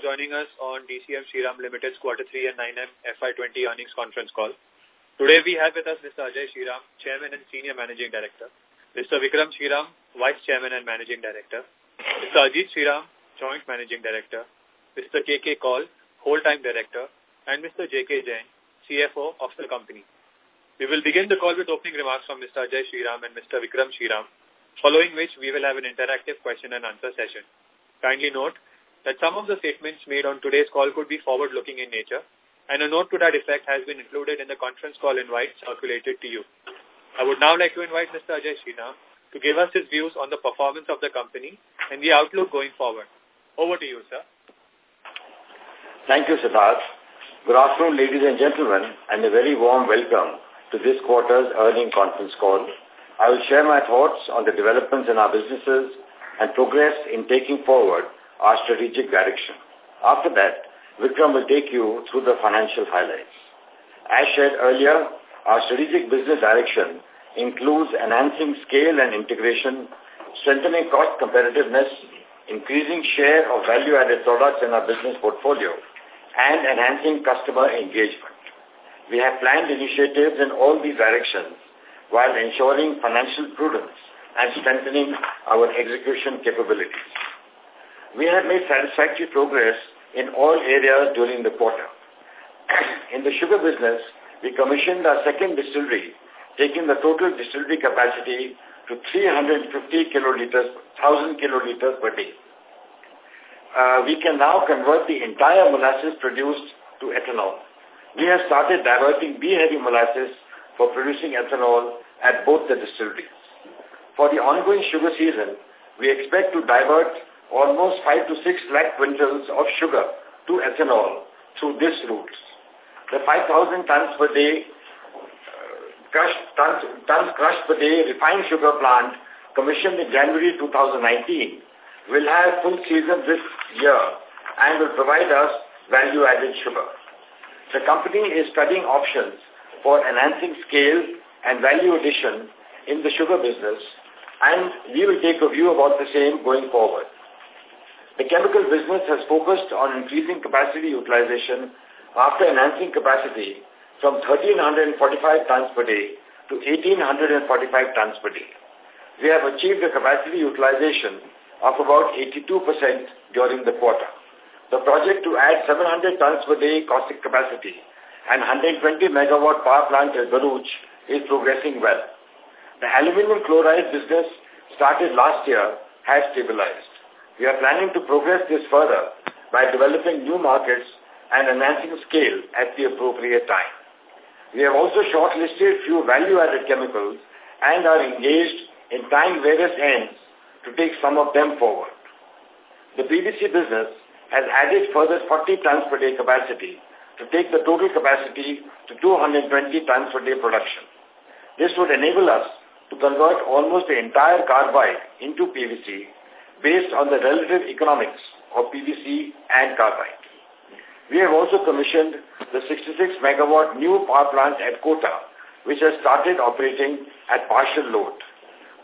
joining us on DCM Shriram Limited's Quarter 3 and 9M FY20 earnings conference call. Today we have with us Mr. Ajay Shriram, Chairman and Senior Managing Director, Mr. Vikram Shriram, Vice Chairman and Managing Director, Mr. Ajit Shriram, Joint Managing Director, Mr. K.K. Kaul, Whole-Time Director, and Mr. J.K. Jain, CFO of the company. We will begin the call with opening remarks from Mr. Ajay Shriram and Mr. Vikram Shriram, following which we will have an interactive question and answer session. Kindly note that some of the statements made on today's call could be forward-looking in nature and a note to that effect has been included in the conference call invite circulated to you. I would now like to invite Mr. Ajay Shriram to give us his views on the performance of the company and the outlook going forward. Over to you, sir. Thank you, Siddharth. Good afternoon, ladies and gentlemen, and a very warm welcome to this quarter's earning conference call. I will share my thoughts on the developments in our businesses and progress in taking forward our strategic direction. After that, Vikram will take you through the financial highlights. As shared earlier, our strategic business direction includes enhancing scale and integration, strengthening cost competitiveness, increasing share of value-added products in our business portfolio, and enhancing customer engagement. We have planned initiatives in all these directions while ensuring financial prudence and strengthening our execution capabilities. We have made satisfactory progress in all areas during the quarter. in the sugar business, we commissioned our second distillery, taking the total distillery capacity to 350 kiloliters, 1,000 kiloliters per day. Uh, we can now convert the entire molasses produced to ethanol. We have started diverting B-heavy molasses for producing ethanol at both the distilleries. For the ongoing sugar season, we expect to divert almost 5 to 6 lakh quintals of sugar to ethanol through this route. The 5,000 tons per day uh, crushed, tons, tons crushed per day refined sugar plant commissioned in January 2019 will have full season this year and will provide us value-added sugar. The company is studying options for enhancing scale and value addition in the sugar business and we will take a view about the same going forward. The chemical business has focused on increasing capacity utilization after enhancing capacity from 1,345 tons per day to 1,845 tons per day. We have achieved a capacity utilization of about 82% during the quarter. The project to add 700 tons per day caustic capacity and 120 megawatt power plant at Bharuch is progressing well. The aluminum chloride business started last year has stabilized. We are planning to progress this further by developing new markets and enhancing scale at the appropriate time. We have also shortlisted few value-added chemicals and are engaged in tying various ends to take some of them forward. The PVC business has added further 40 tons per day capacity to take the total capacity to 220 tons per day production. This would enable us to convert almost the entire carbide into PVC based on the relative economics of PVC and carbide. We have also commissioned the 66 megawatt new power plant at Kota, which has started operating at partial load.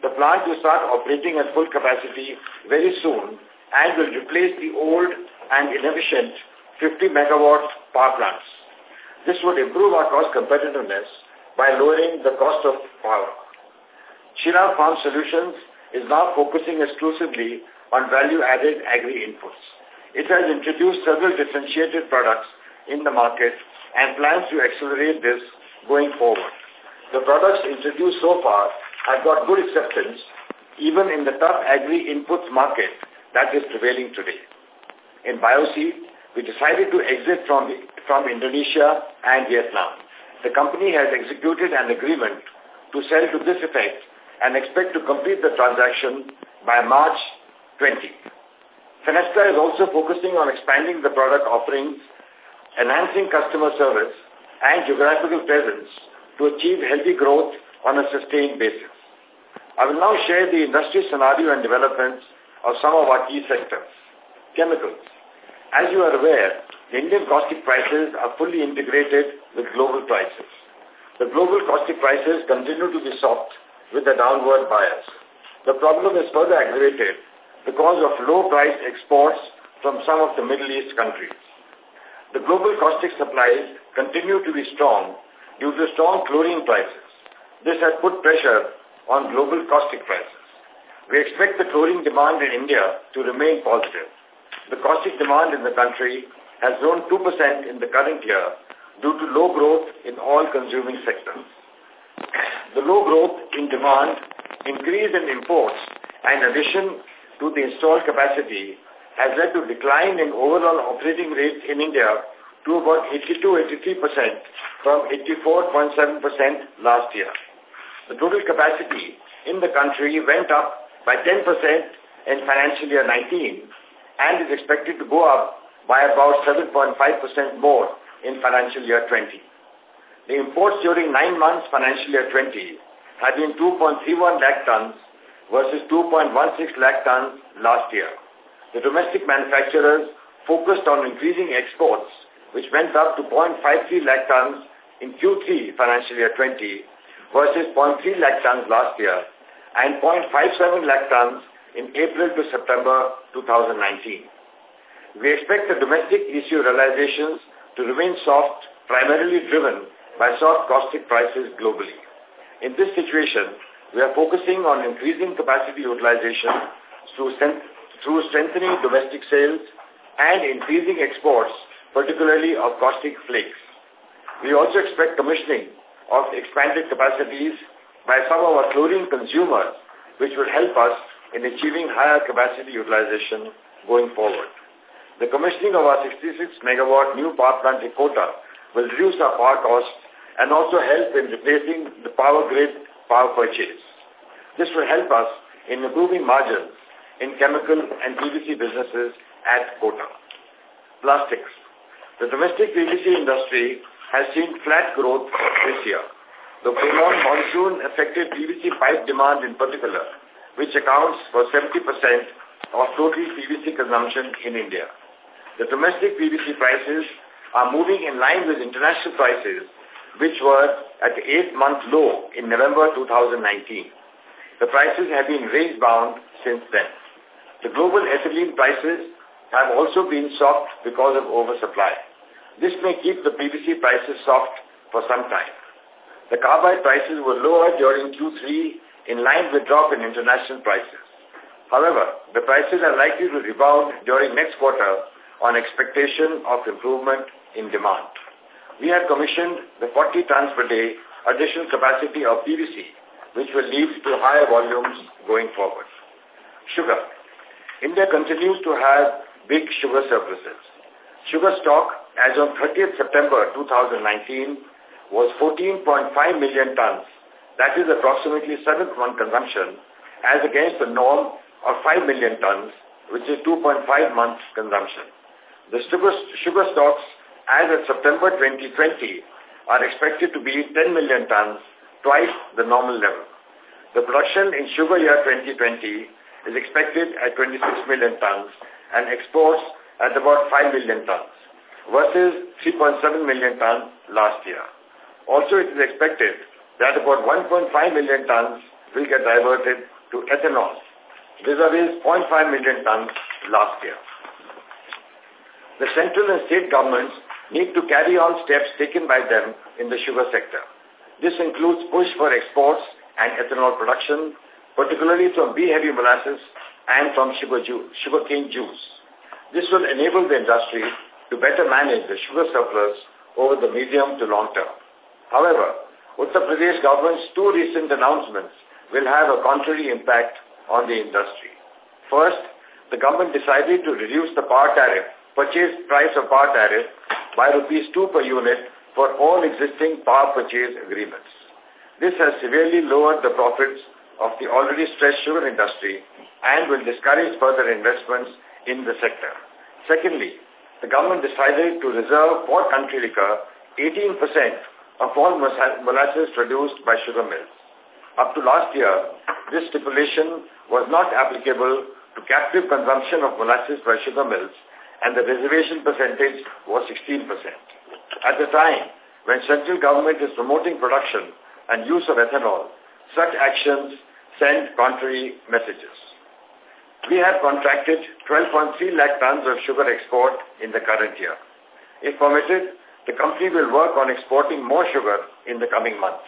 The plant will start operating at full capacity very soon and will replace the old and inefficient 50 megawatt power plants. This would improve our cost competitiveness by lowering the cost of power. Shriram Farm Solutions is now focusing exclusively on value-added agri-inputs. It has introduced several differentiated products in the market and plans to accelerate this going forward. The products introduced so far have got good acceptance even in the tough agri-inputs market that is prevailing today. In Bioseed, we decided to exit from, from Indonesia and Vietnam. The company has executed an agreement to sell to this effect and expect to complete the transaction by March 20. Fenesta is also focusing on expanding the product offerings, enhancing customer service and geographical presence to achieve healthy growth on a sustained basis. I will now share the industry scenario and developments of some of our key sectors. Chemicals. As you are aware, the Indian caustic prices are fully integrated with global prices. The global caustic prices continue to be soft with a downward bias. The problem is further aggravated because of low-priced exports from some of the Middle East countries. The global caustic supplies continue to be strong due to strong chlorine prices. This has put pressure on global caustic prices. We expect the chlorine demand in India to remain positive. The caustic demand in the country has grown 2% in the current year due to low growth in all consuming sectors. The low growth in demand, increase in imports, and addition to the installed capacity has led to decline in overall operating rates in India to about 82-83% from 84.7% last year. The total capacity in the country went up by 10% in financial year 19 and is expected to go up by about 7.5% more in financial year 20. The imports during nine months financial year 20 have been 2.31 lakh tons versus 2.16 lakh tons last year. The domestic manufacturers focused on increasing exports, which went up to 0.53 lakh tons in Q3 financial year 20 versus 0.3 lakh tons last year and 0.57 lakh tons in April to September 2019. We expect the domestic issue realizations to remain soft, primarily driven by soft caustic prices globally. In this situation, we are focusing on increasing capacity utilization through, through strengthening domestic sales and increasing exports, particularly of caustic flakes. We also expect commissioning of expanded capacities by some of our chlorine consumers, which will help us in achieving higher capacity utilization going forward. The commissioning of our 66 megawatt new power plant in Kota will reduce our power costs and also help in replacing the power grid power purchase. This will help us in improving margins in chemical and PVC businesses at Kota. Plastics. The domestic PVC industry has seen flat growth this year. The prolonged monsoon affected PVC pipe demand in particular, which accounts for 70% of total PVC consumption in India. The domestic PVC prices are moving in line with international prices, which were at the eight-month low in November 2019. The prices have been range-bound since then. The global ethylene prices have also been soft because of oversupply. This may keep the PVC prices soft for some time. The carbide prices were lower during Q3 in line with drop in international prices. However, the prices are likely to rebound during next quarter on expectation of improvement in demand. We have commissioned the 40 tons per day additional capacity of PVC, which will lead to higher volumes going forward. Sugar. India continues to have big sugar surpluses. Sugar stock as of 30th September 2019 was 14.5 million tons. That is approximately seventh month consumption as against the norm of 5 million tons, which is 2.5 months consumption. The sugar stocks as of September 2020 are expected to be 10 million tons, twice the normal level. The production in sugar year 2020 is expected at 26 million tons and exports at about 5 million tons versus 3.7 million tons last year. Also, it is expected that about 1.5 million tons will get diverted to ethanol, vis-a-vis -0.5 million tons last year the central and state governments need to carry on steps taken by them in the sugar sector. This includes push for exports and ethanol production, particularly from B-heavy molasses and from sugar juice, sugarcane juice. This will enable the industry to better manage the sugar surplus over the medium to long term. However, Uttar Pradesh government's two recent announcements will have a contrary impact on the industry. First, the government decided to reduce the power tariff purchase price of power tariff by rupees 2 per unit for all existing power purchase agreements. This has severely lowered the profits of the already stressed sugar industry and will discourage further investments in the sector. Secondly, the government decided to reserve for country liquor 18% of all molasses produced by sugar mills. Up to last year, this stipulation was not applicable to captive consumption of molasses by sugar mills and the reservation percentage was 16%. At the time, when central government is promoting production and use of ethanol, such actions send contrary messages. we have contracted 12.3 lakh tons of sugar export in the current year. If permitted, the company will work on exporting more sugar in the coming months.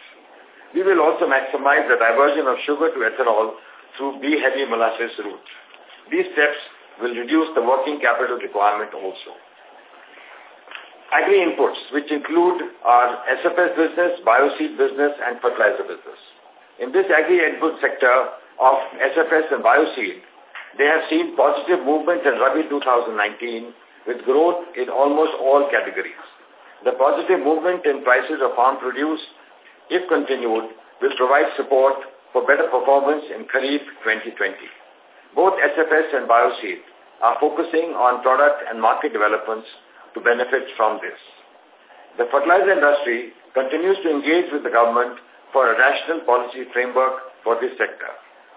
We will also maximize the diversion of sugar to ethanol through B-heavy molasses route. These steps will reduce the working capital requirement also. Agri inputs, which include our SFS business, bioseed business, and fertilizer business. In this agri input sector of SFS and bioseed, they have seen positive movement in Rabi 2019 with growth in almost all categories. The positive movement in prices of farm produce, if continued, will provide support for better performance in Kharif 2020. Both SFS and bioseed are focusing on product and market developments to benefit from this. The fertilizer industry continues to engage with the government for a rational policy framework for this sector.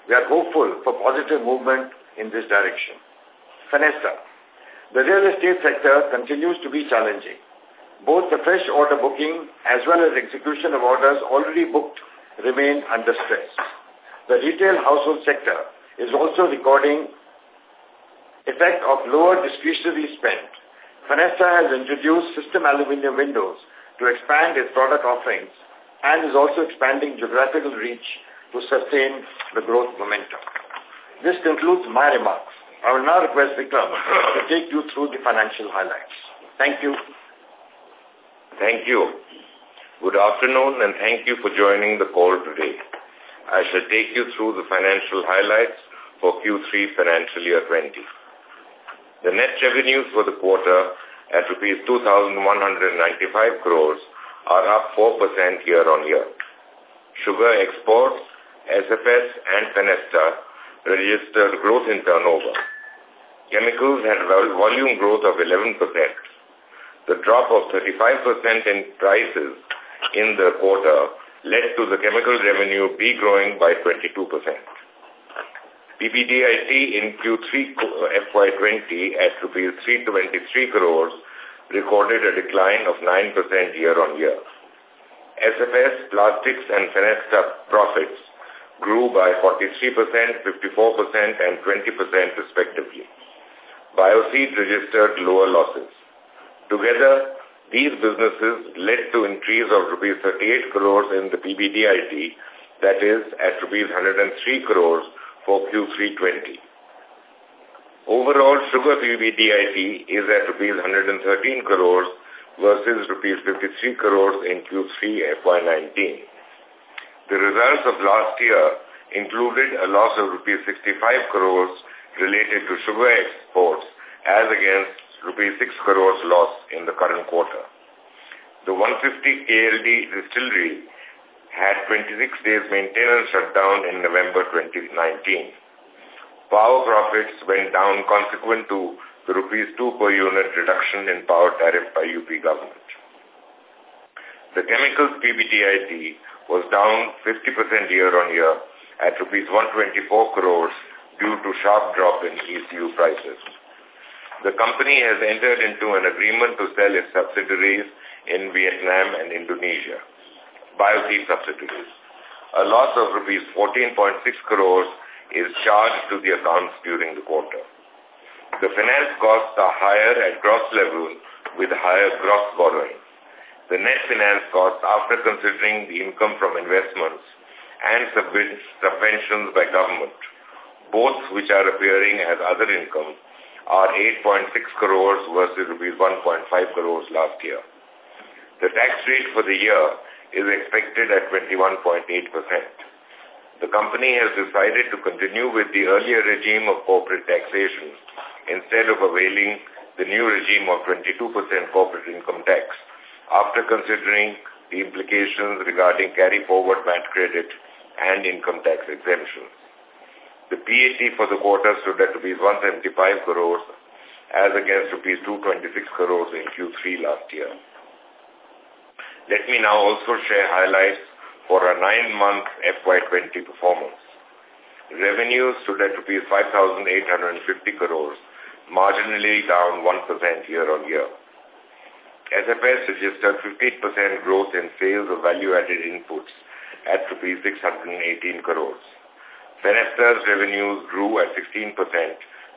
We are hopeful for positive movement in this direction. Fenesta. The real estate sector continues to be challenging. Both the fresh order booking as well as execution of orders already booked remain under stress. The retail household sector is also recording effect of lower discretionary spend Fenesta has introduced system aluminum windows to expand its product offerings and is also expanding geographical reach to sustain the growth momentum. This concludes my remarks. I will now request Vikram to take you through the financial highlights. Thank you. Thank you. Good afternoon and thank you for joining the call today. I shall take you through the financial highlights for Q3 financial year 20. The net revenues for the quarter at rupees 2,195 crores are up 4% year-on-year. Sugar exports, SFS and Fenesta registered growth in turnover. Chemicals had volume growth of 11%. The drop of 35% in prices in the quarter led to the chemical revenue be growing by 22%. PBDIT in Q3 FY20 at rupees 323 crores recorded a decline of 9% year-on-year. SFS, plastics and Fenesta profits grew by 43%, 54% and 20% respectively. Bioseed registered lower losses. Together, these businesses led to increase of rupees 38 crores in the PBDIT, that is at rupees 103 crores for Q3 20. Overall, sugar PBDIT is at rupees 113 crores versus rupees 53 crores in Q3 FY19. The results of last year included a loss of rupees 65 crores related to sugar exports as against rupees 6 crores loss in the current quarter. The 150 KLD distillery had 26 days maintenance shutdown in November 2019. Power profits went down consequent to the rupees 2 per unit reduction in power tariff by UP government. The chemicals PBDIT was down 50% year-on-year at rupees 124 crores due to sharp drop in ECU prices. The company has entered into an agreement to sell its subsidiaries in Vietnam and Indonesia bioseed subsidiaries. A loss of rupees 14.6 crores is charged to the accounts during the quarter. The finance costs are higher at gross level with higher gross borrowing. The net finance costs, after considering the income from investments and subventions by government, both which are appearing as other income, are 8.6 crores versus rupees 1.5 crores last year. The tax rate for the year is expected at 21.8%. The company has decided to continue with the earlier regime of corporate taxation instead of availing the new regime of 22% corporate income tax after considering the implications regarding carry-forward VAT credit and income tax exemption. The PAT for the quarter stood at rupees 175 crores as against rupees 226 crores in Q3 last year. Let me now also share highlights for our nine-month FY20 performance. Revenues stood at rupees 5,850 crores, marginally down 1% year-on-year. SFS registered 15% growth in sales of value-added inputs at rupees 618 crores. Fenesta's revenues grew at 16%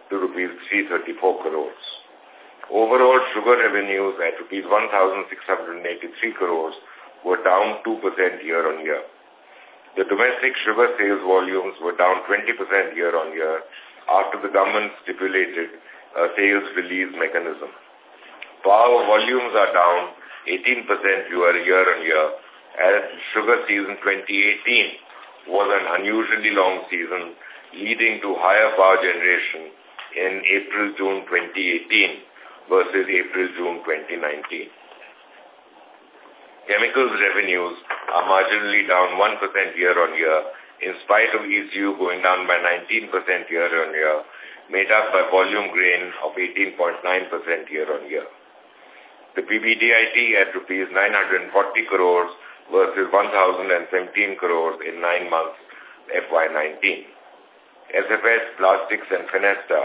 to rupees 334 crores. Overall sugar revenues at rupees 1,683 crores were down 2% year-on-year. The domestic sugar sales volumes were down 20% year-on-year after the government stipulated a sales release mechanism. Power volumes are down 18% year-on-year as sugar season 2018 was an unusually long season leading to higher power generation in April-June 2018 versus April-June 2019. Chemicals revenues are marginally down 1% year-on-year in spite of ECU going down by 19% year-on-year, made up by volume gain of 18.9% year-on-year. The PBDIT at rupees 940 crores versus 1,017 crores in nine months FY19. SFS, Plastics and Fenesta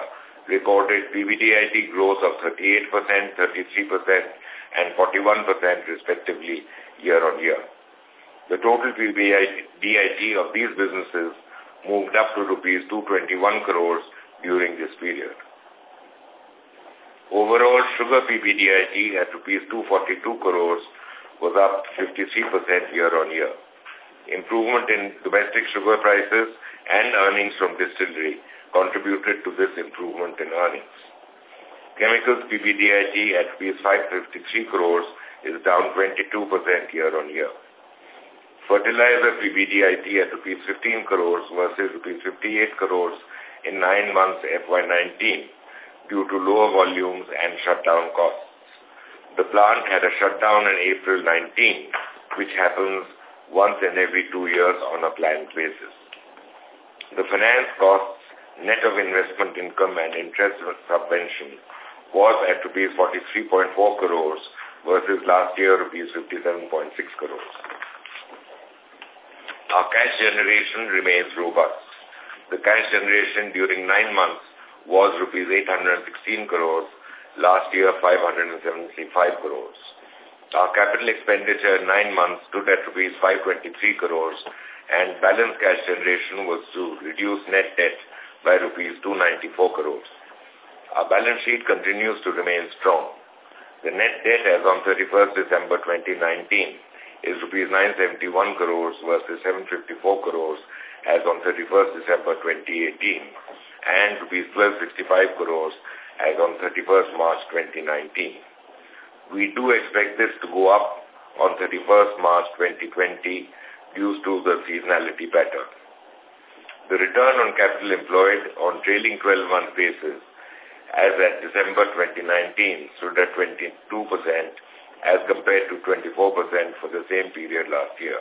recorded PBDIT growth of 38%, 33% and 41% respectively year-on-year. The total PBDIT of these businesses moved up to rupees 221 crores during this period. Overall, sugar PBDIT at rupees 242 crores was up 53% year-on-year. Improvement in domestic sugar prices and earnings from distillery contributed to this improvement in earnings. Chemicals PBDIT at Rs 553 crores is down 22% year-on-year. Fertilizer PBDIT at rupees 15 crores versus rupees 58 crores in nine months FY19 due to lower volumes and shutdown costs. The plant had a shutdown in April 19, which happens once in every two years on a planned basis. The finance costs, net of investment income and interest subvention, was at rupees 43.4 crores versus last year rupees 57.6 crores. Our cash generation remains robust. The cash generation during nine months was rupees 816 crores last year 575 crores. Our capital expenditure in nine months stood at rupees 523 crores and balance cash generation was to reduce net debt by rupees 294 crores. Our balance sheet continues to remain strong. The net debt as on 31st December 2019 is rupees 971 crores versus 754 crores as on 31st December 2018 and rupees 1265 crores as on 31st March 2019. We do expect this to go up on 31st March 2020 due to the seasonality pattern. The return on capital employed on trailing 12-month basis as at December 2019 stood at 22% as compared to 24% for the same period last year.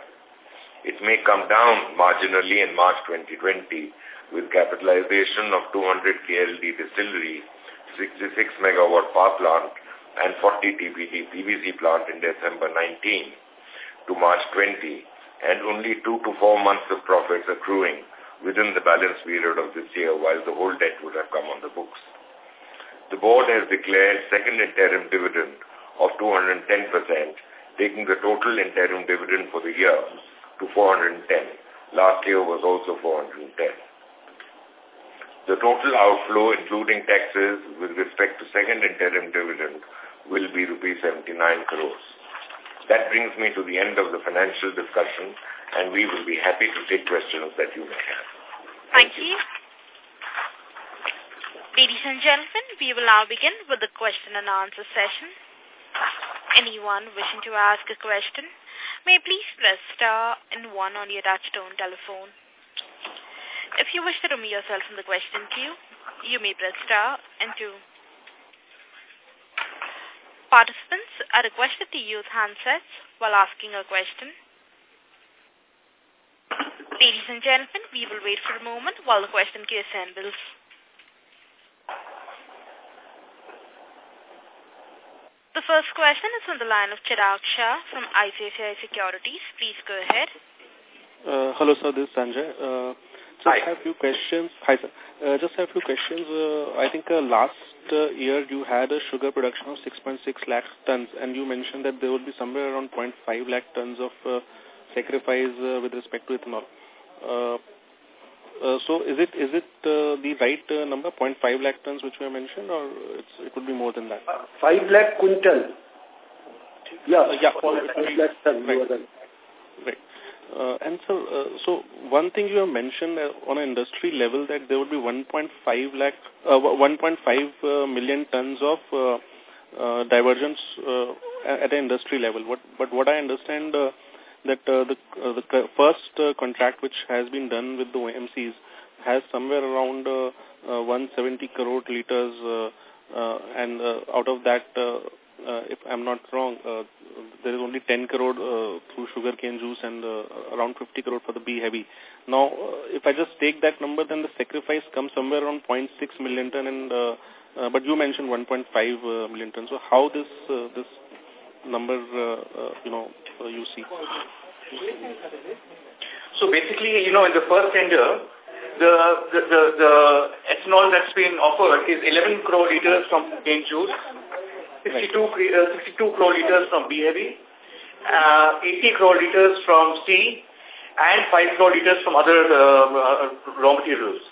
It may come down marginally in March 2020 with capitalization of 200 KLD distillery 66 megawatt power plant and 40 TPD PVC plant in December 19 to March 20 and only two to four months of profits accruing within the balance period of this year while the whole debt would have come on the books. The board has declared second interim dividend of 210%, taking the total interim dividend for the year to 410. Last year was also 410. The total outflow, including taxes, with respect to second interim dividend, will be rupees 79 crores. That brings me to the end of the financial discussion, and we will be happy to take questions that you may have. Thank you. Ladies and gentlemen, we will now begin with the question and answer session. Anyone wishing to ask a question may please press star and one on your touchtone telephone. If you wish to remove yourself from the question queue, you may press star and two. Participants are requested to use handsets while asking a question. Ladies and gentlemen, we will wait for a moment while the question queue assembles. The first question is on the line of Chirag Shah from ICICI Securities. Please go ahead. Uh, hello, sir. This is Sanjay. Uh, just Hi. have a few questions. Hi, sir. Uh, just have a few questions. Uh, I think uh, last uh, year you had a sugar production of 6.6 lakh tons, and you mentioned that there would be somewhere around 0.5 lakh tons of uh, sacrifice uh, with respect to ethanol. Uh, uh, so is it is it uh, the right uh, number, 0.5 lakh tons, which we have mentioned, or it's, it would be more than that? Uh, 5 lakh quintal. Yeah, yeah, 5 lakh tons. Right. right. Uh, and so, uh, so one thing you have mentioned uh, on an industry level that there would be 1.5 lakh, uh, 1.5 uh, million tons of uh, uh, divergence uh, at an industry level. What, but what I understand uh, that uh, the uh, the first uh, contract which has been done with the OMCs has somewhere around uh, uh, 170 crore liters, and out of that, if I'm not wrong, there is only 10 crore through sugarcane juice and around 50 crore for the B heavy. Now, if I just take that number, then the sacrifice comes somewhere around 0.6 million ton, and uh, but you mentioned 1.5 uh, million ton. So, how this uh, this number, you know, you see? So basically, you know, in the first tender, the, the, the, the ethanol that's been offered is 11 crore liters from cane juice, 62, uh, 62 crore liters from B heavy, uh, 80 crore liters from C, and 5 crore liters from other uh, uh, raw materials.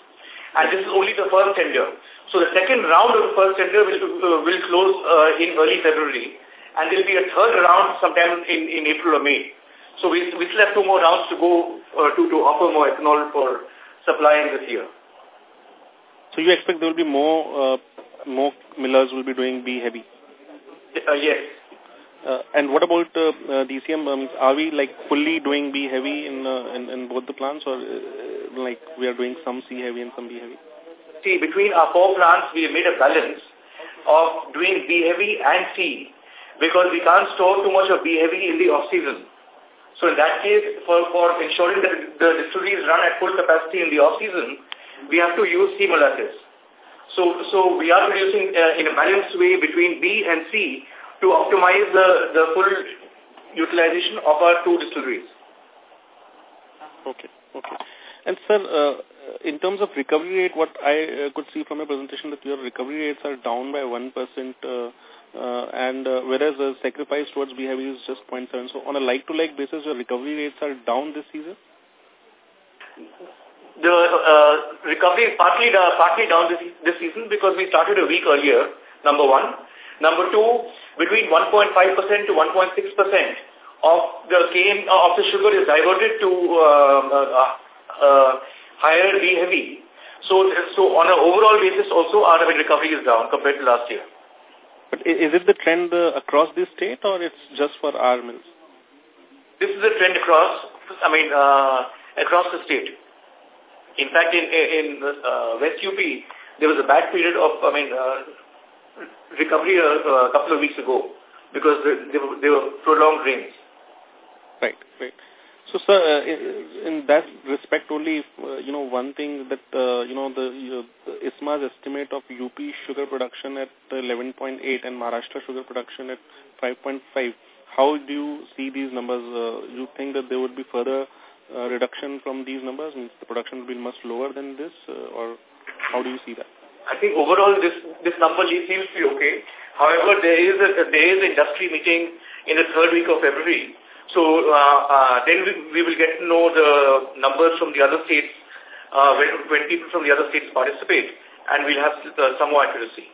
And this is only the first tender. So the second round of the first tender will, uh, will close uh, in early February and there will be a third round sometime in, in April or May. So we, we still have two more rounds to go uh, to, to offer more ethanol for supplying this year. So you expect there will be more uh, more millers will be doing B heavy? Uh, yes. Uh, and what about uh, uh, DCM? Um, are we like fully doing B heavy in, uh, in, in both the plants or uh, like we are doing some C heavy and some B heavy? See, between our four plants, we have made a balance of doing B heavy and C because we can't store too much of B heavy in the off season. So in that case, for, for ensuring that the distilleries run at full capacity in the off season, we have to use C molasses. So, so we are producing uh, in a balanced way between B and C to optimize the, the full utilization of our two distilleries. Okay, okay. And sir, uh, in terms of recovery rate, what I uh, could see from your presentation that your recovery rates are down by 1%, uh, and uh, whereas the sacrifice towards B heavy is just 0.7. So on a like-to-like -like basis, your recovery rates are down this season? The uh, recovery is partly, partly down this, this season because we started a week earlier, number one. Number two, between 1.5% to 1.6% of the cane, uh, of the sugar is diverted to uh, uh, higher B heavy. So, so on an overall basis also our recovery is down compared to last year. But is it the trend uh, across the state or it's just for our mills? This is a trend across, I mean, uh, across the state. In fact, in in uh, West UP, there was a bad period of, I mean, uh, recovery a, a couple of weeks ago because there were, there were prolonged rains. Right, right. So, sir, uh, in that respect only, uh, you know, one thing that, uh, you know, the, the ISMA's estimate of UP sugar production at 11.8 and Maharashtra sugar production at 5.5, how do you see these numbers? Uh, you think that there would be further uh, reduction from these numbers? Means the production will be much lower than this, uh, or how do you see that? I think overall this this number seems to be okay. However, there is a there is an industry meeting in the third week of February so uh, uh, then we, we will get to know the numbers from the other states uh, when, when people from the other states participate and we'll have uh, some more accuracy.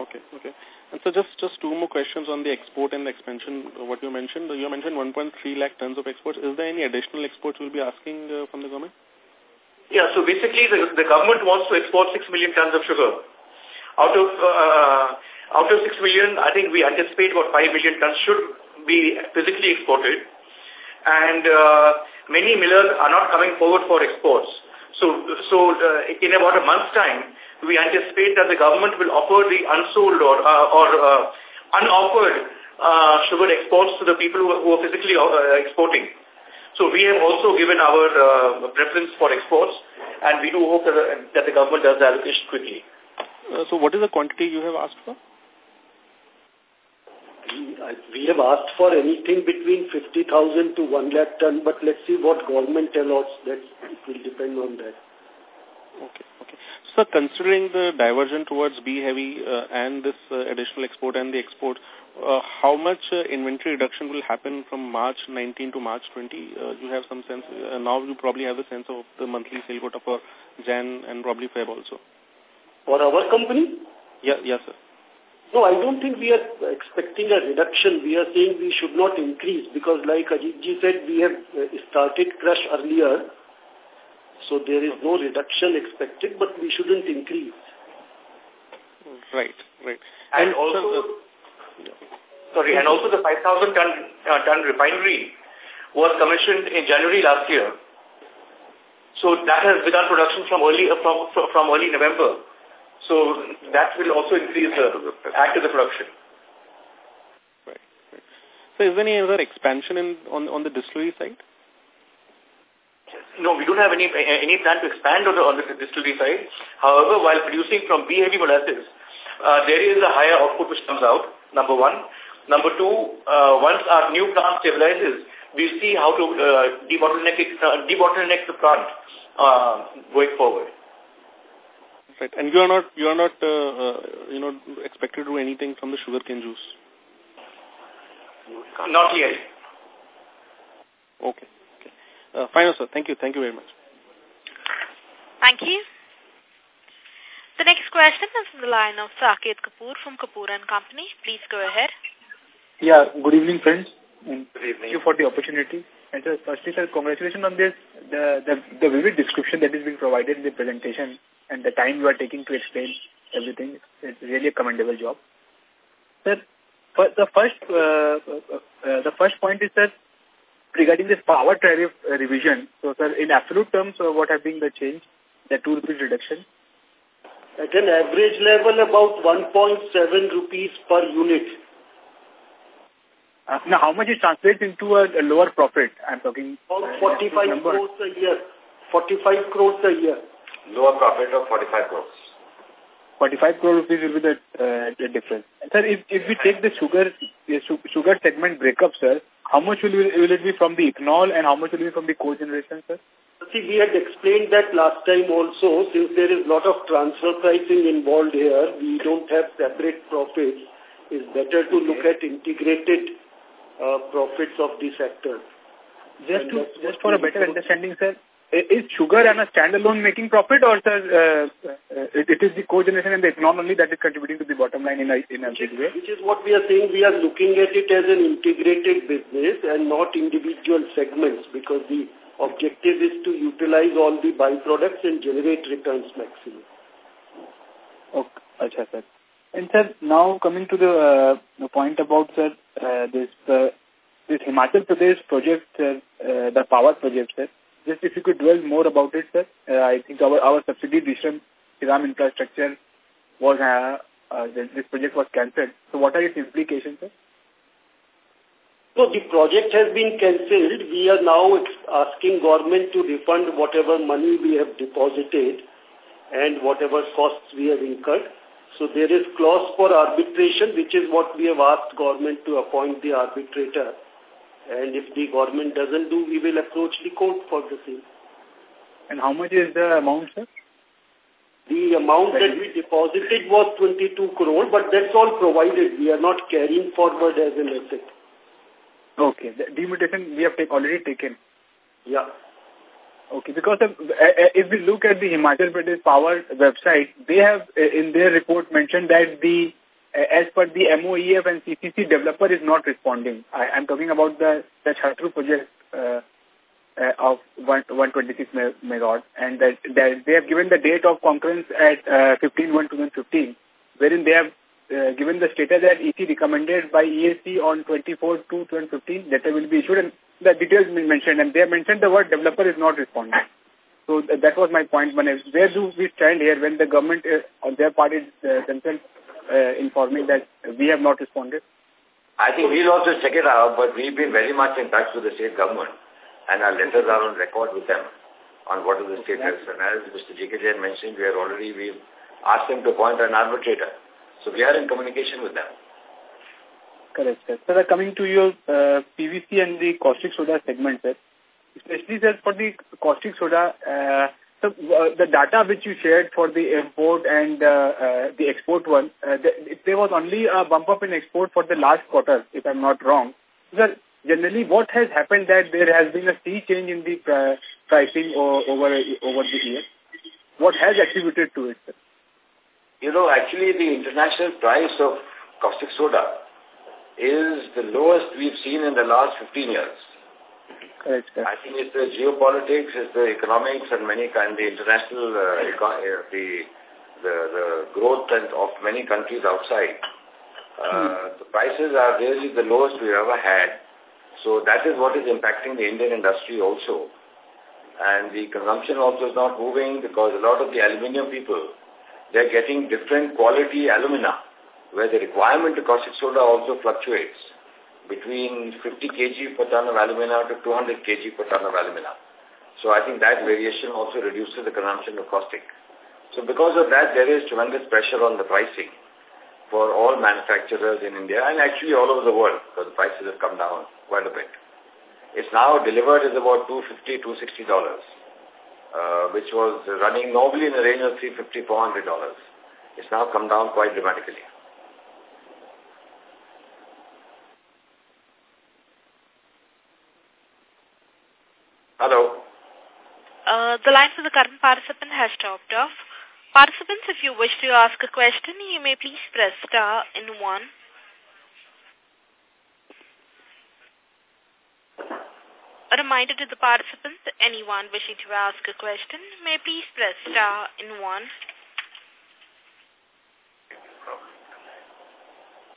Okay, okay. And so just, just two more questions on the export and expansion, what you mentioned. You mentioned 1.3 lakh tons of exports. Is there any additional exports you'll be asking uh, from the government? Yeah, so basically the, the government wants to export 6 million tons of sugar. Out of, uh, out of 6 million, I think we anticipate about 5 million tons should be physically exported and uh, many millers are not coming forward for exports. So, so uh, in about a month's time, we anticipate that the government will offer the unsold or, uh, or uh, unoffered uh, sugar exports to the people who, who are physically uh, exporting. So we have also given our uh, preference for exports and we do hope that the, that the government does the allocation quickly. Uh, so what is the quantity you have asked for? We have asked for anything between 50,000 to 1 lakh ton, but let's see what government us. That it will depend on that. Okay, okay. So considering the diversion towards B-heavy uh, and this uh, additional export and the export, uh, how much uh, inventory reduction will happen from March 19 to March 20? Uh, you have some sense, uh, now you probably have a sense of the monthly sale quota for Jan and probably Feb also. For our company? Yeah, yes, sir. No, I don't think we are expecting a reduction. We are saying we should not increase because like Ajit ji said, we have uh, started crush earlier. So there is no reduction expected, but we shouldn't increase. Right, right. And, and also, so, uh, sorry, and also the 5,000 ton, uh, ton refinery was commissioned in January last year. So that has begun production from early uh, from from early November. So that will also increase the add to the production. Right. right. So is there any other expansion in on on the distillery side? No, we don't have any any plan to expand on the, on the distillery side. However, while producing from B-heavy molasses, uh, there is a higher output which comes out, number one. Number two, uh, once our new plant stabilizes, we'll see how to uh, debottleneck, uh, debottleneck the plant uh, going forward. Right, and you are not you are not uh, uh, you know expected to do anything from the sugarcane juice. Not yet. Okay. Okay. Uh, fine, sir. Thank you. Thank you very much. Thank you. The next question is from the line of Saket Kapoor from Kapoor and Company. Please go ahead. Yeah. Good evening, friends. And good evening. Thank you for the opportunity. And sir, firstly, sir, congratulations on this, the, the, the vivid description that is being provided in the presentation and the time you are taking to explain everything. It's really a commendable job. Sir, the first, uh, uh, uh, the first point is that regarding this power tariff uh, revision, so sir, in absolute terms, uh, what have been the change, the 2 rupees reduction? At an average level, about 1.7 rupees per unit. Uh, now, how much it translates into a, a lower profit? I'm talking... About 45 crores a year. 45 crores a year. Lower profit of 45 crores. 45 crore rupees will be the, uh, the difference. Sir, if, if we take the sugar sugar segment breakup, sir, how much will, will it be from the ethanol and how much will it be from the cogeneration, sir? See, we had explained that last time also, since there is a lot of transfer pricing involved here, we don't have separate profits. It's better to look at integrated uh, profits of the sector. Just, to, just for a better understanding, sir, is sugar on a standalone making profit or sir, uh, uh, it, it is the cogeneration and the ethanol only that is contributing to the bottom line in a, in a big way? Which is what we are saying. We are looking at it as an integrated business and not individual segments because the objective is to utilize all the byproducts and generate returns maximum. Okay, Achha, sir. And sir, now coming to the, uh, the point about sir, uh, this uh, this Himachal Pradesh project, sir, uh, the power project, sir. Just if you could dwell more about it, sir. Uh, I think our our subsidiary Shriram, Shriram Infrastructure was uh, uh, this project was cancelled. So what are its implications, sir? So the project has been cancelled. We are now asking government to refund whatever money we have deposited and whatever costs we have incurred. So there is clause for arbitration, which is what we have asked government to appoint the arbitrator. And if the government doesn't do, we will approach the court for the same. And how much is the amount, sir? The amount that we deposited was 22 crore, but that's all provided. We are not carrying forward as an asset. Okay. The demutation we have take, already taken. Yeah. Okay, because of, uh, uh, if we look at the Himachal Pradesh Power website, they have uh, in their report mentioned that the as per the MOEF and CCC developer is not responding. I, am talking about the, the Chhatru project uh, uh, of 126 megawatt and that, that they have given the date of concurrence at uh, 15-1-2015 wherein they have uh, given the status that EC recommended by ESC on 24-2-2015 that will be issued and the details been mentioned and they have mentioned the word developer is not responding. So th that was my point. Where do we stand here when the government uh, on their part is uh, themselves uh, informing that we have not responded? I think we'll also check it out, but we've been very much in touch with the state government and our letters are on record with them on what is the status. And as Mr. J.K. Jain mentioned, we are already, we've asked them to appoint an arbitrator. So we are in communication with them. Correct, sir. Sir, coming to your uh, PVC and the caustic soda segment, sir, especially sir, for the caustic soda, uh, So uh, the data which you shared for the import and uh, uh, the export one, uh, the, there was only a bump up in export for the last quarter, if I'm not wrong. Sir, generally what has happened that there has been a sea change in the uh, pricing over over the year? What has attributed to it, sir? You know, actually the international price of caustic soda is the lowest we've seen in the last 15 years. Correct. I think it's the geopolitics, it's the economics and many kind, the international, uh, uh, the, the, the growth and of many countries outside. Uh, hmm. The prices are really the lowest we've ever had. So that is what is impacting the Indian industry also. And the consumption also is not moving because a lot of the aluminium people, they're getting different quality alumina where the requirement of caustic soda also fluctuates between 50 kg per ton of alumina to 200 kg per ton of alumina. So I think that variation also reduces the consumption of caustic. So because of that, there is tremendous pressure on the pricing for all manufacturers in India and actually all over the world because the prices have come down quite a bit. It's now delivered is about $250, 260 dollars, uh, which was running normally in the range of $350, 400 dollars. It's now come down quite dramatically. Hello. Uh, the line for the current participant has stopped off. Participants, if you wish to ask a question, you may please press star in one. A reminder to the participants, anyone wishing to ask a question, may please press star in one.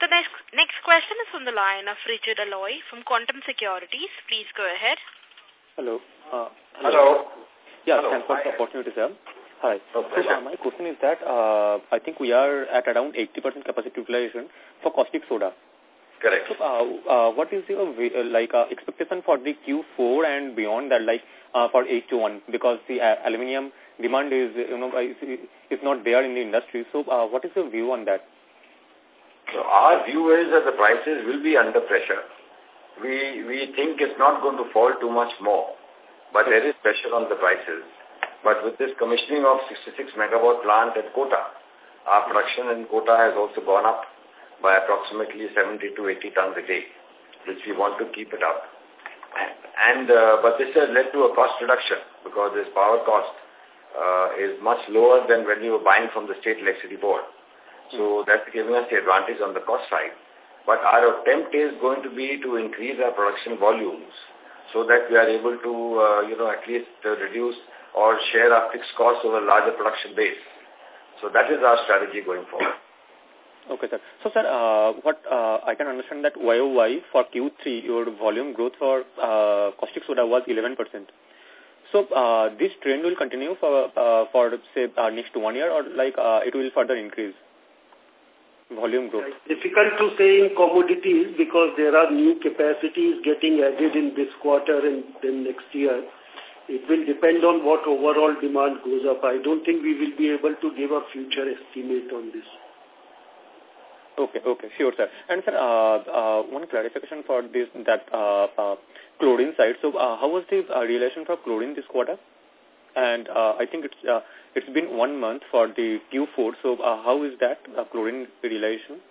The next, next question is from the line of Richard Aloy from Quantum Securities. Please go ahead. Hello. Uh, hello. Yeah, hello. thanks for the opportunity, sir. Hi. Oh, so uh, my question is that uh, I think we are at around 80% capacity utilization for caustic soda. Correct. So, uh, uh, what is your uh, like uh, expectation for the Q4 and beyond that, like uh, for H1? Because the uh, aluminium demand is you know is, is not there in the industry. So, uh, what is your view on that? So our view is that the prices will be under pressure we, we think it's not going to fall too much more. But there is pressure on the prices. But with this commissioning of 66 megawatt plant at Kota, our production in Kota has also gone up by approximately 70 to 80 tons a day, which we want to keep it up. And, uh, but this has led to a cost reduction because this power cost uh, is much lower than when you were buying from the state electricity board. So that's giving us the advantage on the cost side. But our attempt is going to be to increase our production volumes so that we are able to, uh, you know, at least uh, reduce or share our fixed costs over a larger production base. So that is our strategy going forward. Okay, sir. So, sir, uh, what uh, I can understand that YOY for Q3, your volume growth for uh, caustic soda was 11%. So, uh, this trend will continue for, uh, for say, uh, next one year or like uh, it will further increase? Volume growth? It's difficult to say in commodities because there are new capacities getting added in this quarter and then next year. It will depend on what overall demand goes up. I don't think we will be able to give a future estimate on this. Okay, okay, sure, sir. And sir, uh, uh, one clarification for this that uh, uh, chlorine side. So, uh, how was the uh, relation for chlorine this quarter? And uh, I think it's uh, it's been one month for the Q4. So uh, how is that uh, chlorine relation?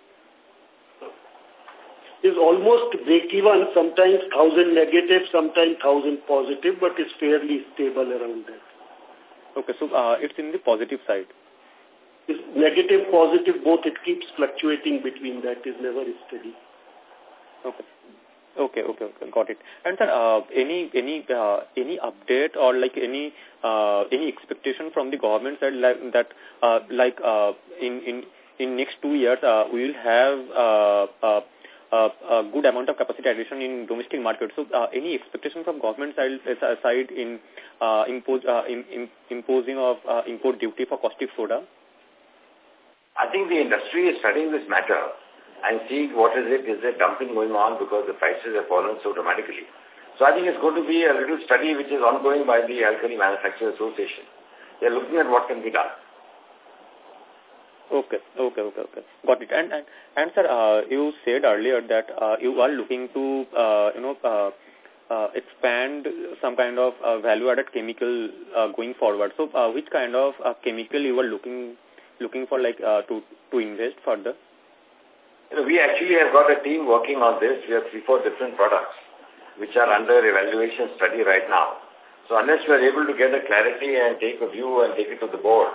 Is almost break-even, sometimes 1,000 negative, sometimes 1,000 positive, but it's fairly stable around that. Okay, so uh, it's in the positive side. It's negative, positive, both it keeps fluctuating between that, is never steady. Okay. Okay, okay, okay, got it. And sir, uh, any any uh, any update or like any uh, any expectation from the government side like that uh, like uh, in in in next two years uh, we will have uh, uh, uh, a good amount of capacity addition in domestic market. So, uh, any expectation from government side uh, side in uh, impose uh, in, in imposing of uh, import duty for caustic soda? I think the industry is studying this matter and seeing what is it, is there dumping going on because the prices have fallen so dramatically. So I think it's going to be a little study which is ongoing by the Alkali Manufacturers Association. They're looking at what can be done. Okay, okay, okay, okay. Got it. And and, and sir, uh, you said earlier that uh, you are looking to uh, you know uh, uh, expand some kind of uh, value-added chemical uh, going forward. So, uh, which kind of uh, chemical you are looking looking for, like uh, to to invest further? You know, we actually have got a team working on this. We have three, four different products which are under evaluation study right now. So unless we are able to get a clarity and take a view and take it to the board,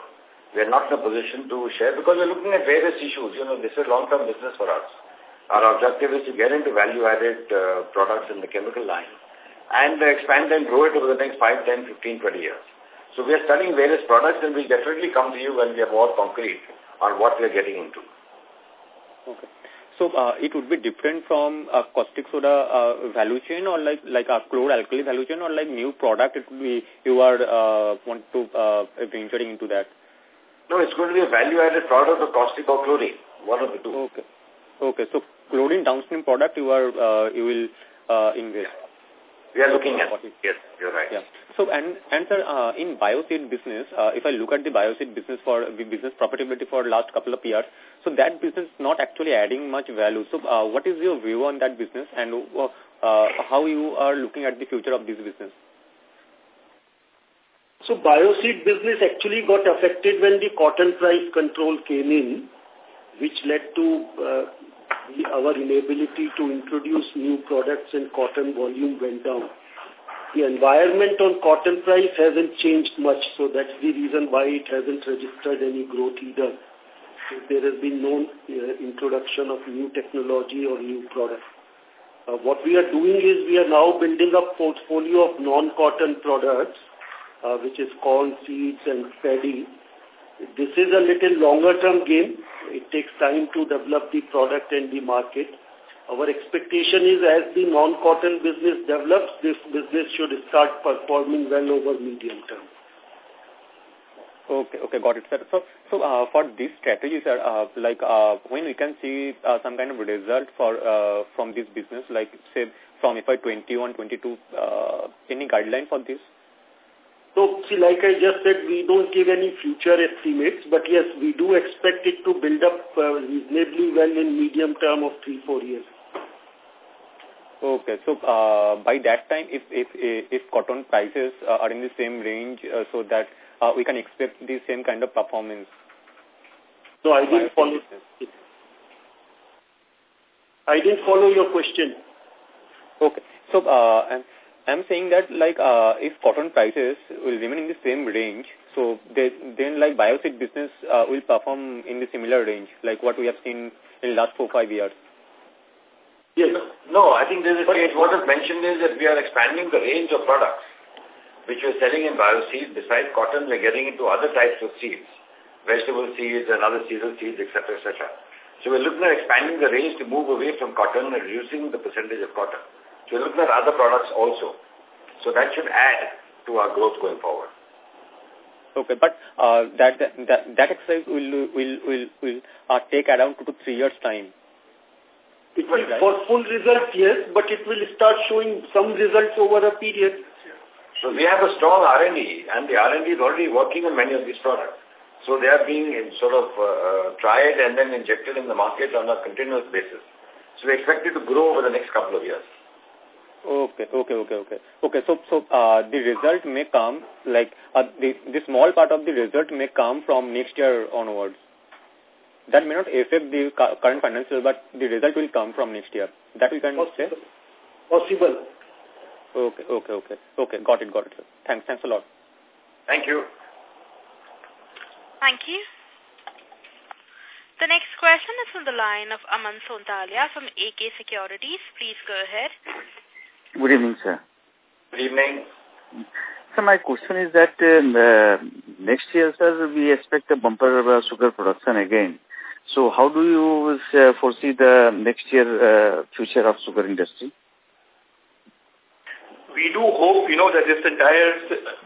we are not in a position to share because we're looking at various issues. You know, this is a long-term business for us. Our objective is to get into value-added uh, products in the chemical line and expand and grow it over the next 5, 10, 15, 20 years. So we are studying various products and we'll definitely come to you when we are more concrete on what we are getting into. Okay. So uh, it would be different from a caustic soda uh, value chain or like like a chlor-alkali value chain or like new product it would be you are uh, want to uh, venturing into that? No, it's going to be a value-added product of caustic or chlorine, one of the two. Okay. Okay, so chlorine downstream product you are uh, you will uh, invest. We are looking at it. Yes, you're right. Yeah. So, and, and sir, uh, in bioseed business, uh, if I look at the bioseed business for the business profitability for last couple of years, so that business is not actually adding much value. So, uh, what is your view on that business and uh, uh, how you are looking at the future of this business? So, bioseed business actually got affected when the cotton price control came in, which led to uh, our inability to introduce new products and cotton volume went down. The environment on cotton price hasn't changed much, so that's the reason why it hasn't registered any growth either. There has been no uh, introduction of new technology or new product. Uh, what we are doing is we are now building up portfolio of non-cotton products, uh, which is corn seeds and paddy, this is a little longer term game. It takes time to develop the product and the market. Our expectation is as the non-cotton business develops, this business should start performing well over medium term. Okay, okay, got it, sir. So, so uh, for this strategy, sir, uh, like uh, when we can see uh, some kind of result for uh, from this business, like say from FY 21, 22, uh, any guideline for this? So, see, like I just said, we don't give any future estimates, but yes, we do expect it to build up uh, reasonably well in medium term of three, four years. Okay, so uh, by that time, if if if cotton prices uh, are in the same range, uh, so that uh, we can expect the same kind of performance. So I didn't follow. I didn't follow your question. Okay, so uh, and I'm saying that like uh, if cotton prices will remain in the same range, so they, then like bioseed business uh, will perform in the similar range, like what we have seen in the last four five years. Yes. No, I think there's a case. What is mentioned is that we are expanding the range of products which we're selling in bioseed. Besides cotton, we're getting into other types of seeds, vegetable seeds and other seasonal seeds, etc., etc. So we're looking at expanding the range to move away from cotton and reducing the percentage of cotton. So we're looking at other products also. So that should add to our growth going forward. Okay, but uh, that that that exercise will will will will uh, take around two to three years time. It will right? for full results, yes, but it will start showing some results over a period. So we have a strong R&D, and the R&D is already working on many of these products. So they are being sort of uh, uh, tried and then injected in the market on a continuous basis. So we expect it to grow over the next couple of years. Okay, okay, okay, okay. Okay, so so uh, the result may come like uh, the the small part of the result may come from next year onwards. That may not affect the current financial, but the result will come from next year. That we can Possible. say. Possible. Okay, okay, okay, okay. Got it, got it. Thanks, thanks a lot. Thank you. Thank you. The next question is from the line of Aman Sontalia from AK Securities. Please go ahead. Good evening, sir. Good evening. So my question is that uh, next year, sir, we expect a bumper uh, sugar production again. So how do you uh, foresee the next year uh, future of sugar industry? We do hope, you know, that this entire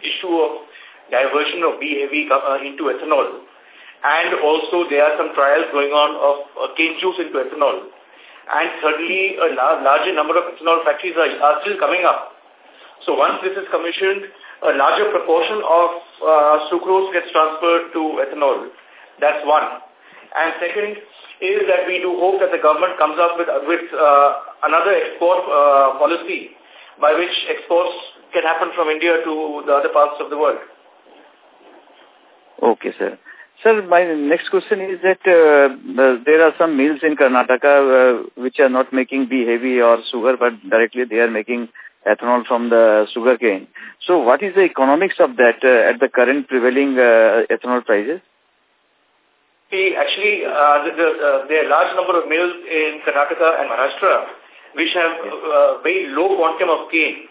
issue of diversion of BAV uh, into ethanol and also there are some trials going on of uh, cane juice into ethanol and thirdly, a larger number of ethanol factories are, are still coming up. So once this is commissioned, a larger proportion of uh, sucrose gets transferred to ethanol. That's one. And second is that we do hope that the government comes up with, with uh, another export uh, policy by which exports can happen from India to the other parts of the world. Okay, sir. Sir, my next question is that uh, there are some mills in Karnataka uh, which are not making B-heavy or sugar, but directly they are making ethanol from the sugar cane. So what is the economics of that uh, at the current prevailing uh, ethanol prices? See, actually, uh, the, the, uh, there are large number of mills in Karnataka and Maharashtra which have uh, very low quantum of cane.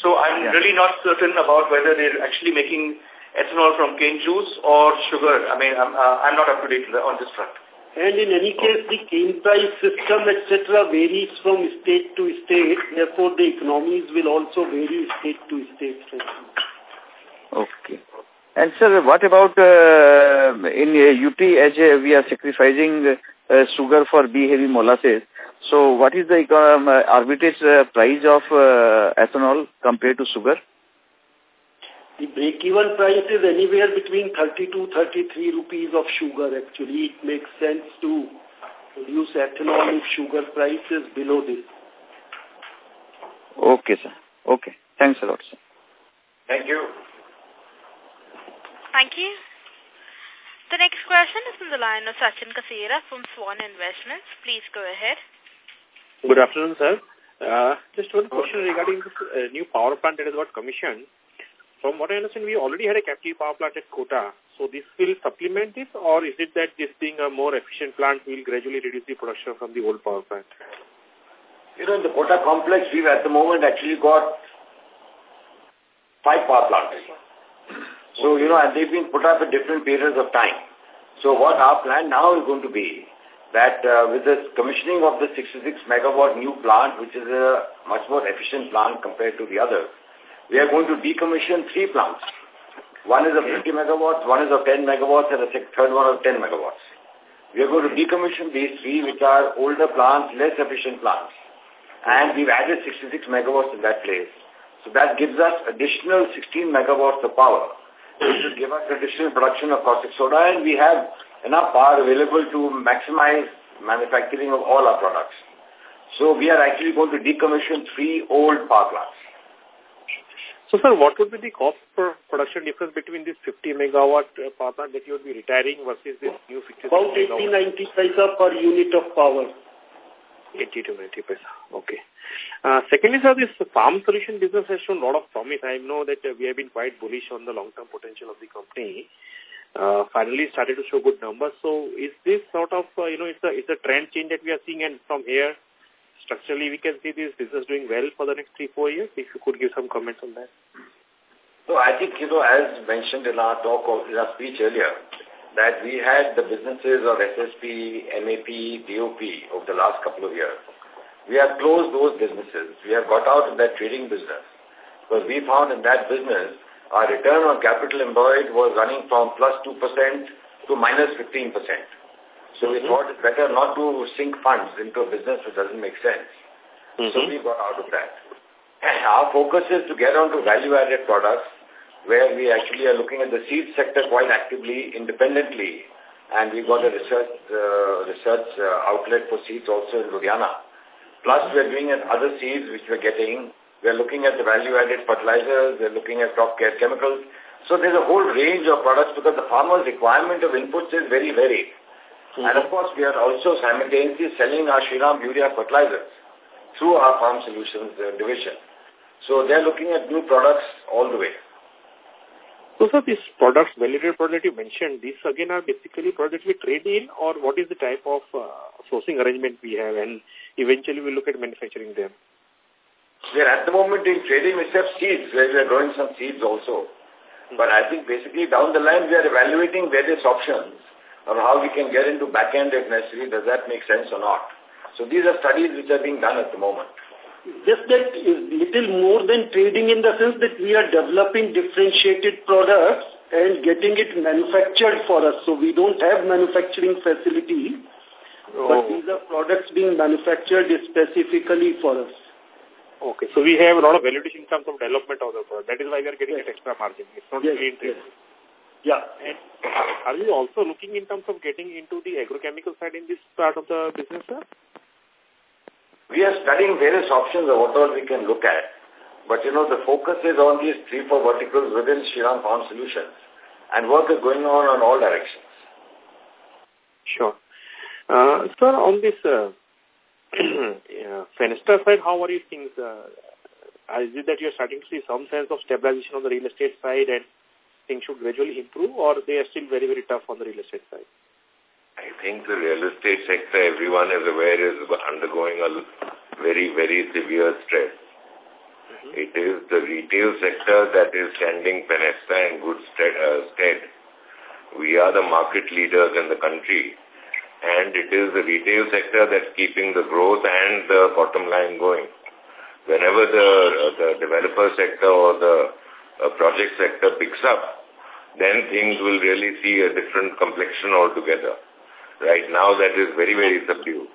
So I'm yeah. really not certain about whether they're actually making ethanol from cane juice or sugar. I mean, I'm, uh, I'm not up to date on this front. And in any case, the cane price system, etc., varies from state to state. Therefore, the economies will also vary state to state. Okay. And sir, what about uh, in uh, UP as uh, we are sacrificing uh, sugar for B-heavy molasses? So what is the um, arbitrage uh, price of uh, ethanol compared to sugar? The break-even price is anywhere between 30 to 33 rupees of sugar actually. It makes sense to produce ethanol if sugar price is below this. Okay, sir. Okay. Thanks a lot, sir. Thank you. Thank you. The next question is from the line of Sachin Kasera from Swan Investments. Please go ahead. Good afternoon, sir. Uh, just one question regarding this uh, new power plant that has got commissioned. From what I understand, we already had a captive power plant at Kota. So this will supplement this or is it that this being a more efficient plant will gradually reduce the production from the old power plant? You know, in the Kota complex, we've at the moment actually got five power plants. So, you know, and they've been put up at different periods of time. So what our plan now is going to be that uh, with the commissioning of the 66 megawatt new plant, which is a much more efficient plant compared to the other, we are going to decommission three plants. One is of 50 megawatts, one is of 10 megawatts, and the third one of 10 megawatts. We are going to decommission these three, which are older plants, less efficient plants. And we've added 66 megawatts in that place. So that gives us additional 16 megawatts of power, which will give us additional production of caustic soda, and we have enough power available to maximize manufacturing of all our products. So we are actually going to decommission three old power plants. So, sir, what would be the cost per production difference between this 50 megawatt uh, power plant that you would be retiring versus this new 50 About 80, 90 paisa per unit of power. 80 to 90 paisa. Okay. Uh, secondly, sir, this farm solution business has shown a lot of promise. I know that uh, we have been quite bullish on the long-term potential of the company. Uh, finally started to show good numbers. So is this sort of, uh, you know, it's a, it's a trend change that we are seeing and from here structurally we can see this business doing well for the next three, four years? If you could give some comments on that. So I think, you know, as mentioned in our talk, of, in our speech earlier, that we had the businesses of SSP, MAP, DAP over the last couple of years. We have closed those businesses. We have got out of that trading business. Because we found in that business, our return on capital employed was running from plus 2% to minus 15%. So we mm-hmm. thought it's better not to sink funds into a business which doesn't make sense. Mm -hmm. So we got out of that. And our focus is to get onto value-added products where we actually are looking at the seed sector quite actively, independently. And we got a research uh, research uh, outlet for seeds also in Ludhiana. Plus we are doing other seeds which we're getting. We're looking at the value-added fertilizers. We're looking at crop care chemicals. So there's a whole range of products because the farmer's requirement of inputs is very varied. -hmm. And of course, we are also simultaneously selling our Shriram urea fertilizers through our farm solutions uh, division. So they're looking at new products all the way. So, sir, these products, validated products you mentioned, these again are basically products we trade in or what is the type of uh, sourcing arrangement we have and eventually we look at manufacturing them? We are at the moment in trading except seeds where we are growing some seeds also. Mm -hmm. But I think basically down the line we are evaluating various options or how we can get into back-end if necessary. Does that make sense or not? So these are studies which are being done at the moment. Just that is little more than trading in the sense that we are developing differentiated products and getting it manufactured for us. So we don't have manufacturing facility, oh. but these are products being manufactured specifically for us. Okay, so we have a lot of validation in terms of development of the product. That is why we are getting yes. extra margin. It's not yes, really yes. Yeah. And are you also looking in terms of getting into the agrochemical side in this part of the business, sir? We are studying various options of what all we can look at. But, you know, the focus is on these three, four verticals within Shriram Farm Solutions. And work is going on on all directions. Sure. Uh, sir, on this uh, yeah, side, how are you things? Uh, is it that you're starting to see some sense of stabilization on the real estate side and things should gradually improve or they are still very, very tough on the real estate side? I think the real estate sector, everyone is aware, is undergoing a very, very severe stress. Mm -hmm. It is the retail sector that is standing Fenesta in good stead, uh, stead. We are the market leaders in the country and it is the retail sector that's keeping the growth and the bottom line going. Whenever the, uh, the developer sector or the uh, project sector picks up, then things will really see a different complexion altogether. Right now, that is very, very subdued.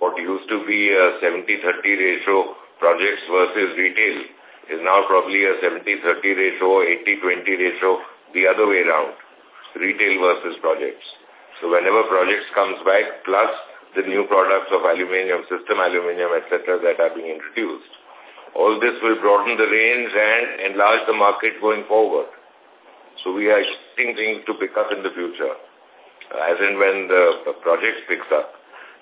What used to be a 70-30 ratio projects versus retail is now probably a 70-30 ratio, 80-20 ratio, the other way around, retail versus projects. So whenever projects comes back, plus the new products of aluminium, system aluminium, etc. that are being introduced, all this will broaden the range and enlarge the market going forward. So we are expecting things to pick up in the future as and when the project picks up.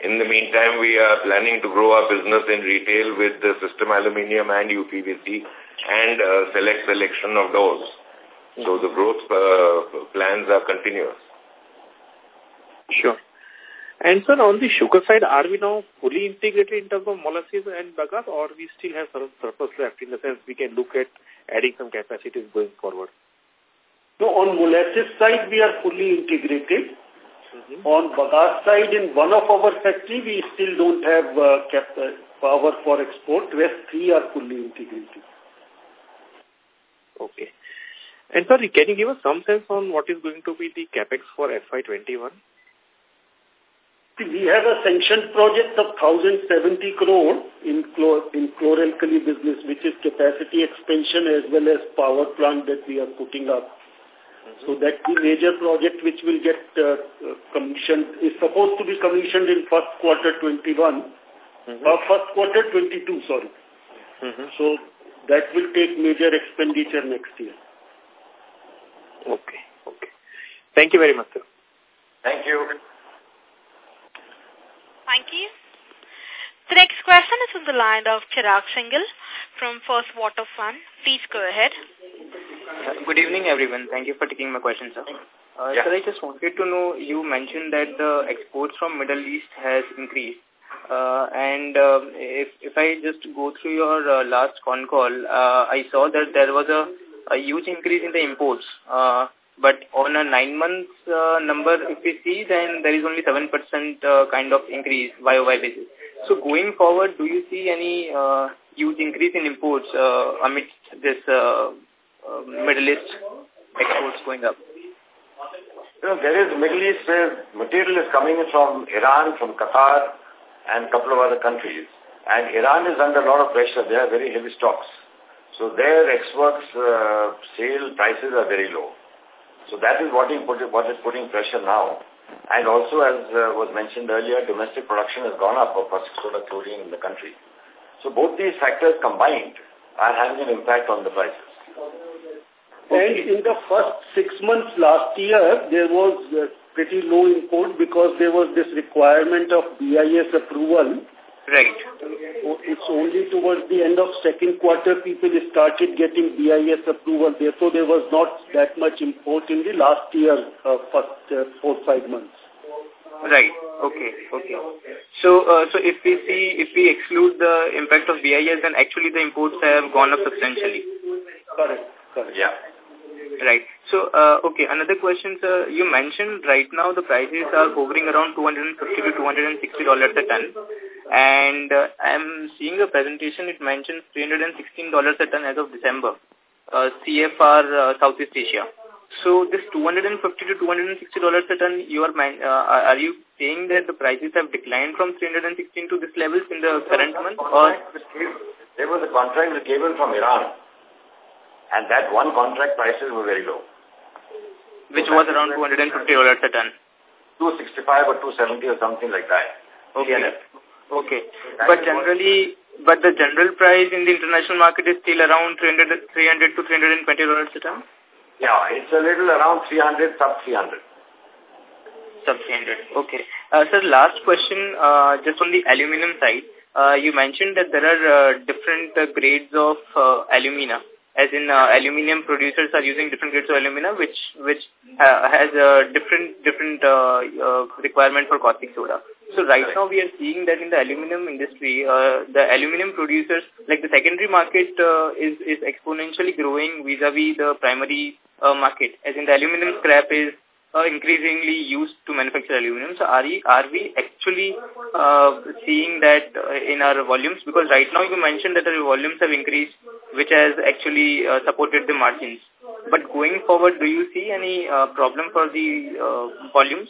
In the meantime, we are planning to grow our business in retail with the system aluminium and UPVC and a select selection of those. So the growth uh, plans are continuous. Sure. And sir, on the sugar side, are we now fully integrated in terms of molasses and bagasse or we still have some surplus left in the sense we can look at adding some capacities going forward? No, on molasses side, we are fully integrated. Mm -hmm. On bagasse side, in one of our factory, we still don't have uh, cap uh, power for export. Rest three are fully integrated. Okay. And sorry, can you give us some sense on what is going to be the capex for FY21? We have a sanctioned project of 1,070 crore in, chlor in chloralkali business, which is capacity expansion as well as power plant that we are putting up. So that the major project which will get uh, commissioned is supposed to be commissioned in first quarter 21, mm -hmm. uh, first quarter 22, sorry. Mm -hmm. So that will take major expenditure next year. Okay, okay. Thank you very much, sir. Thank you. Thank you. The next question is from the line of Chirag Singhal from First Water Fund. Please go ahead. Good evening, everyone. Thank you for taking my question, sir. Uh, yeah. Sir, I just wanted to know, you mentioned that the exports from Middle East has increased. Uh, and uh, if, if I just go through your uh, last con call, uh, I saw that there was a, a huge increase in the imports. Uh, but on a nine months uh, number, if we see, then there is only 7% uh, kind of increase YOY basis. So going forward, do you see any uh, huge increase in imports uh, amidst this uh, uh, Middle East exports going up? You know, there is Middle East where material is coming from Iran, from Qatar, and a couple of other countries. And Iran is under a lot of pressure. They have very heavy stocks. So their exports uh, sale prices are very low. So that is what is, what is putting pressure now. And also, as uh, was mentioned earlier, domestic production has gone up of caustic soda chlorine in the country. So both these factors combined are having an impact on the prices. And in the first six months last year, there was pretty low import because there was this requirement of BIS approval. Right. It's only towards the end of second quarter people started getting BIS approval. Therefore, there was not that much import in the last year, uh, first uh, four, five months. Right. Okay. Okay. So, uh, so if we see, if we exclude the impact of BIS, then actually the imports have gone up substantially. Correct. Correct. Yeah. Right. So, uh, okay, another question, sir. You mentioned right now the prices are hovering around 250 to 260 dollars a ton. And uh, I'm seeing a presentation, it mentions $316 a ton as of December, uh, CFR uh, Southeast Asia. So this 250 to 260 dollars a ton, you are uh, are you saying that the prices have declined from 316 to this levels in the current month? Or there was a contract came in from Iran and that one contract prices were very low. Which was around $250 a ton? 265 or 270 or something like that. Okay. Okay. But generally, but the general price in the international market is still around 300, 300 to 320 dollars a ton? Yeah, it's a little around 300, sub 300. Sub 300, okay. Uh, sir, last question, uh, just on the aluminum side. Uh, you mentioned that there are uh, different uh, grades of uh, alumina as in uh, aluminium producers are using different grades of alumina which which uh, has a different different uh, uh, requirement for caustic soda. So right now we are seeing that in the aluminum industry uh, the aluminum producers like the secondary market uh, is is exponentially growing vis-a-vis -vis the primary uh, market. As in the aluminum scrap is uh, increasingly used to manufacture aluminum. So are we, are we actually uh, seeing that uh, in our volumes? Because right now you mentioned that the volumes have increased, which has actually uh, supported the margins. But going forward, do you see any uh, problem for the uh, volumes?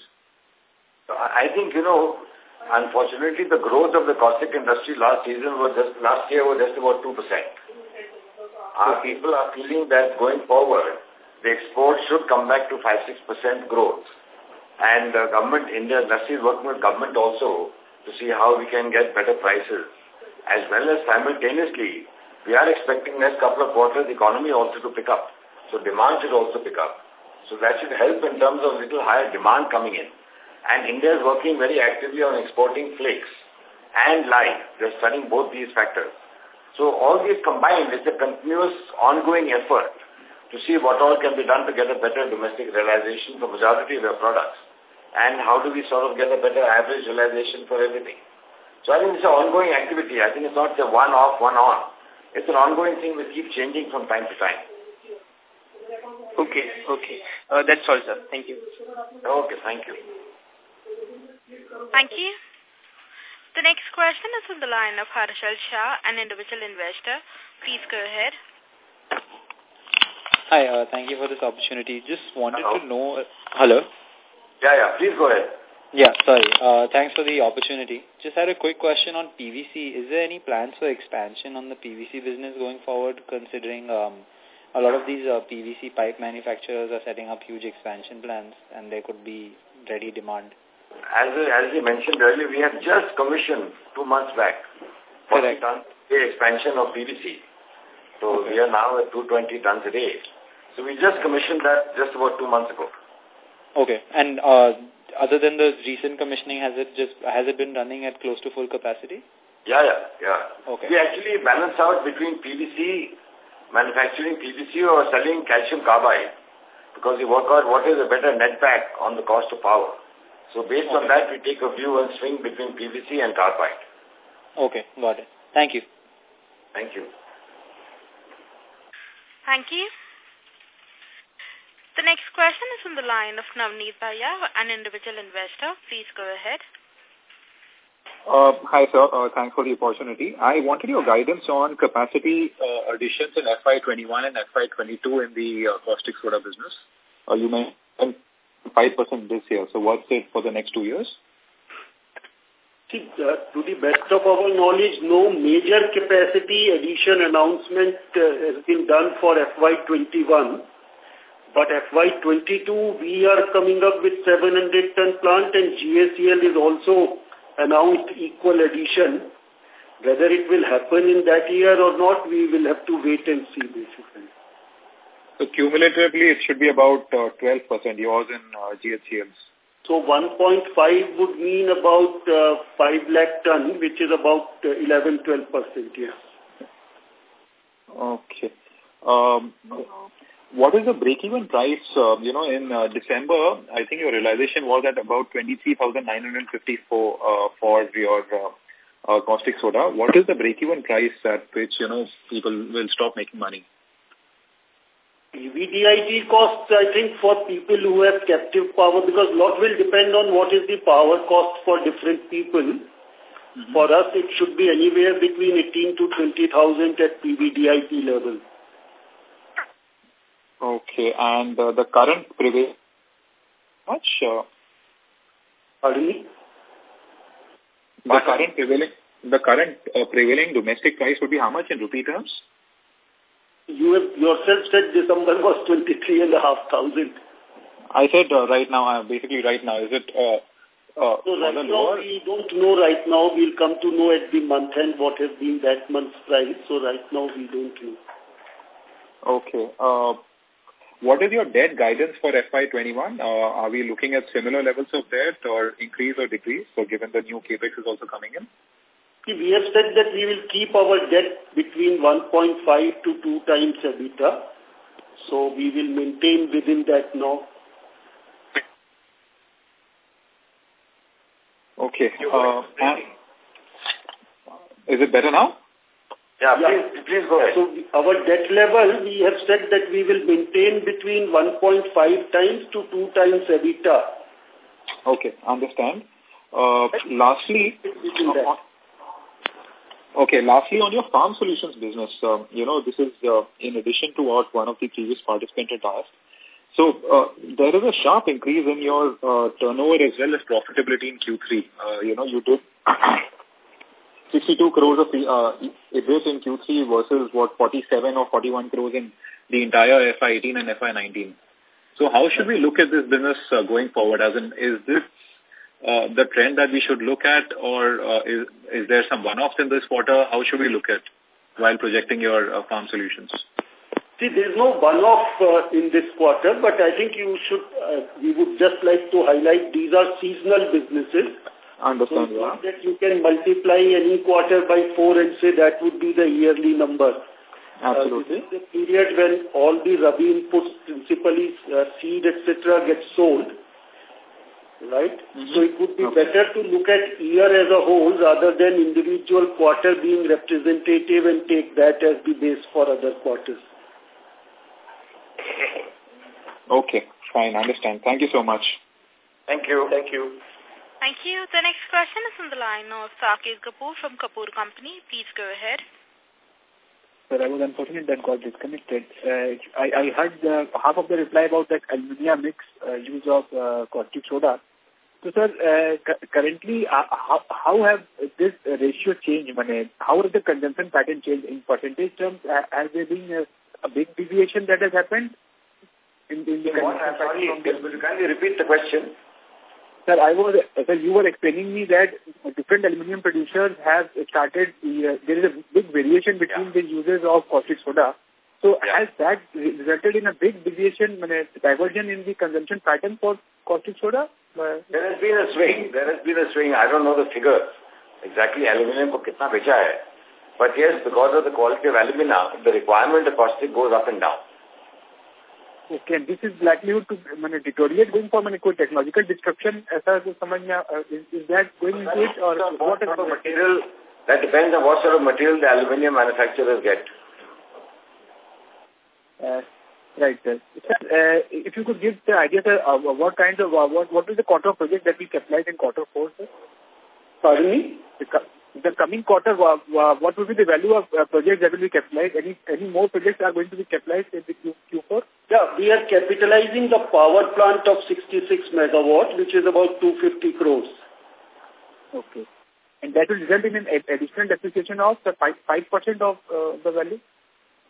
I think, you know, unfortunately the growth of the caustic industry last season was just, last year was just about 2%. Our people are feeling that going forward, the export should come back to 5-6% growth. And uh, government, India industry is working with government also to see how we can get better prices. As well as simultaneously, we are expecting next couple of quarters the economy also to pick up. So demand should also pick up. So that should help in terms of little higher demand coming in. And India is working very actively on exporting flakes and lye. They're studying both these factors. So all these combined is a continuous ongoing effort to see what all can be done to get a better domestic realization for majority of your products. And how do we sort of get a better average realization for everything. So I think it's an ongoing activity. I think it's not a one-off, one-on. It's an ongoing thing we keeps changing from time to time. Okay, okay. Uh, that's all, sir. Thank you. Okay, thank you. Thank you. The next question is from the line of Harshal Shah, an individual investor. Please go ahead. Hi, uh, thank you for this opportunity. Just wanted hello. to know... Uh, hello? Yeah, yeah, please go ahead. Yeah, sorry. Uh, thanks for the opportunity. Just had a quick question on PVC. Is there any plans for expansion on the PVC business going forward, considering um, a lot of these uh, PVC pipe manufacturers are setting up huge expansion plans and there could be ready demand? As, as you mentioned earlier, we have just commissioned two months back 40 tons the expansion of PVC. So okay. we are now at 220 tons a day. So we just commissioned that just about two months ago. Okay. And uh, other than the recent commissioning, has it just has it been running at close to full capacity? Yeah, yeah, yeah. Okay. We actually balance out between PVC, manufacturing PVC or selling calcium carbide because we work out what is a better net back on the cost of power. So based okay. on that, we take a view and swing between PVC and carbide. Okay, got it. Thank you. Thank you. Thank you. The next question is from the line of Navneet Bhaya, an individual investor. Please go ahead. Uh, hi, sir. Uh, thanks for the opportunity. I wanted your guidance on capacity uh, additions in FY21 and FY22 in the uh, caustic soda business. Uh, you mentioned 5% this year. So what's it for the next two years? See, uh, to the best of our knowledge, no major capacity addition announcement uh, has been done for FY21. But FY22, we are coming up with 700 ton plant and GACL is also announced equal addition. Whether it will happen in that year or not, we will have to wait and see basically. So cumulatively, it should be about uh, 12% yours in uh, GHCLs. So 1.5 would mean about uh, 5 lakh ton, which is about 11-12%, uh, yes. Okay. Um, what is the break-even price, uh, you know, in uh, December, I think your realization was at about 23,954 uh, for your uh, uh, caustic soda. What is the break-even price at which, you know, people will stop making money? PBDIT costs, I think, for people who have captive power, because a lot will depend on what is the power cost for different people. Mm -hmm. For us, it should be anywhere between 18 to 20,000 at PBDIT level. Okay, and uh, the current prevail much? Uh, Pardon me? The current prevailing, the current uh, prevailing domestic price would be how much in rupee terms? You have yourself said December was twenty three and a half thousand. I said uh, right now, uh, basically right now, is it uh, uh, so right now we don't know right now. We'll come to know at the month end what has been that month's price. So right now we don't know. Okay. Uh, what is your debt guidance for FY21? Uh, are we looking at similar levels of debt or increase or decrease? So given the new capex is also coming in? We have said that we will keep our debt between 1.5 to 2 times EBITDA. So we will maintain within that now. Okay. Uh, is it better now? Yeah, please, please go ahead. So our debt level, we have said that we will maintain between 1.5 times to 2 times EBITDA. Okay, understand. Uh, lastly, uh, okay, lastly on your farm solutions business, uh, you know, this is uh, in addition to what one of the previous participants had asked. So uh, there is a sharp increase in your uh, turnover as well as profitability in Q3. Uh, you know, you did 62 crores of uh, EBIT in Q3 versus what 47 or 41 crores in the entire FY18 and FY19. So how should we look at this business uh, going forward? As in, is this uh, the trend that we should look at or uh, is, is there some one-offs in this quarter? How should we look at while projecting your uh, farm solutions? See, there's no one-off uh, in this quarter, but I think you should, uh, we would just like to highlight these are seasonal businesses. Understand, so yeah. that you can multiply any quarter by four and say that would be the yearly number. Absolutely. Uh, this is the period when all the Rabi inputs, principally uh, seed, etc., get sold. Right? Mm -hmm. So it would be okay. better to look at year as a whole rather than individual quarter being representative and take that as the base for other quarters. Okay, fine, understand. Thank you so much. Thank you. Thank you. Thank you. The next question is on the line of Saket Kapoor from Kapoor Company. Please go ahead. Sir, I was unfortunate that got disconnected. Uh, I, I heard uh, half of the reply about that alumina mix uh, use of uh, caustic soda. So, sir, uh, currently, uh, how, how have this ratio changed? Mane? How has the consumption pattern changed in percentage terms? Has there been a, a big deviation that has happened? In, in the what? Sorry, will you repeat the question? Sir, I was, sir, you were explaining me that different aluminium producers have started, uh, there is a big variation between yeah. the users of caustic soda. So yeah. has that resulted in a big deviation, diversion in the consumption pattern for caustic soda? There has been a swing. There has been a swing. I don't know the figure. Exactly aluminium ko kitna becha hai. But yes, because of the quality of alumina, the requirement of caustic goes up and down. Okay, and this is likely to mean, deteriorate going from an equal technological disruption as far as uh, is, is that going into it or so what sort of material that depends on what sort of material the aluminium manufacturers get. Uh, right, sir. Uh, if you could give the idea, sir, uh, what kinds of, uh, what, what is the quarter project that we capitalized in quarter four, sir? Pardon me? The coming quarter, what will be the value of uh, projects that will be capitalized? Any any more projects are going to be capitalized in the Q, Q4? Yeah, we are capitalizing the power plant of 66 megawatt, which is about 250 crores. Okay. And that will result in an additional depreciation of the 5, 5% of uh, the value?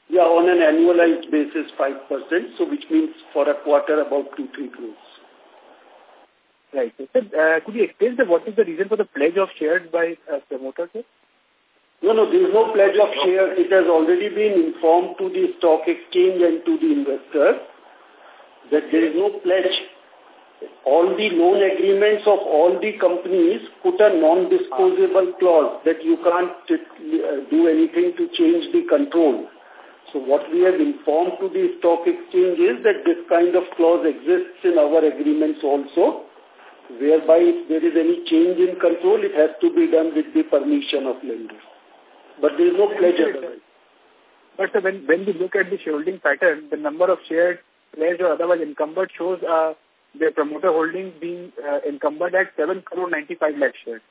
Yeah, on an annualized basis, 5%, so which means for a quarter about 2-3 crores. Right. So, uh, could you explain the, what is the reason for the pledge of shares by uh, promoters? No, no, there is no pledge of shares. It has already been informed to the stock exchange and to the investors that there is no pledge. All the loan agreements of all the companies put a non-disposable clause that you can't uh, do anything to change the control. So what we have informed to the stock exchange is that this kind of clause exists in our agreements also whereby if there is any change in control, it has to be done with the permission of lenders. But there is no pledge otherwise. But when, when we look at the shareholding pattern, the number of shares pledged or otherwise encumbered shows uh, the promoter holdings being uh, encumbered at 7 crore 95 lakh shares.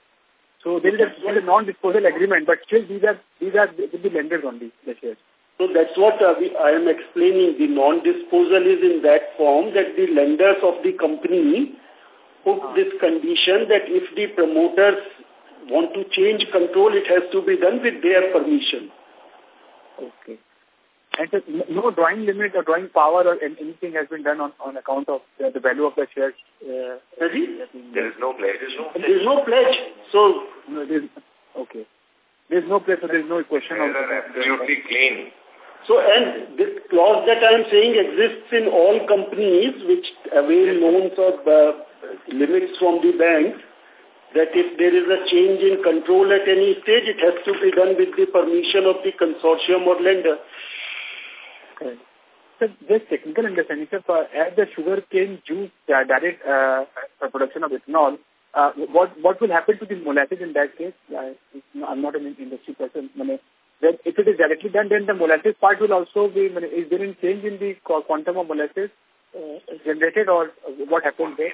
So there is a, a non-disposal agreement, but still these are these are with the lenders only, the shares. So that's what uh, we, I am explaining. The non-disposal is in that form that the lenders of the company put this condition that if the promoters want to change control, it has to be done with their permission. Okay. And so no drawing limit or drawing power or anything has been done on, on account of the, the value of the shares. Uh, there is no pledge. There is no pledge. There is no pledge. So, no, there's, okay. There's no pledge, so there's no question of... absolutely clean. So, and this clause that I am saying exists in all companies which avail loans or uh, limits from the bank, that if there is a change in control at any stage, it has to be done with the permission of the consortium or lender. Okay. So just technical understanding, sir, for, as the sugar cane juice uh, direct uh, production of ethanol, uh, what what will happen to the molasses in that case? Uh, I'm not an industry person. When, if it is directly done, then the molasses part will also be, is there any change in the quantum of molasses uh, generated or what happens there?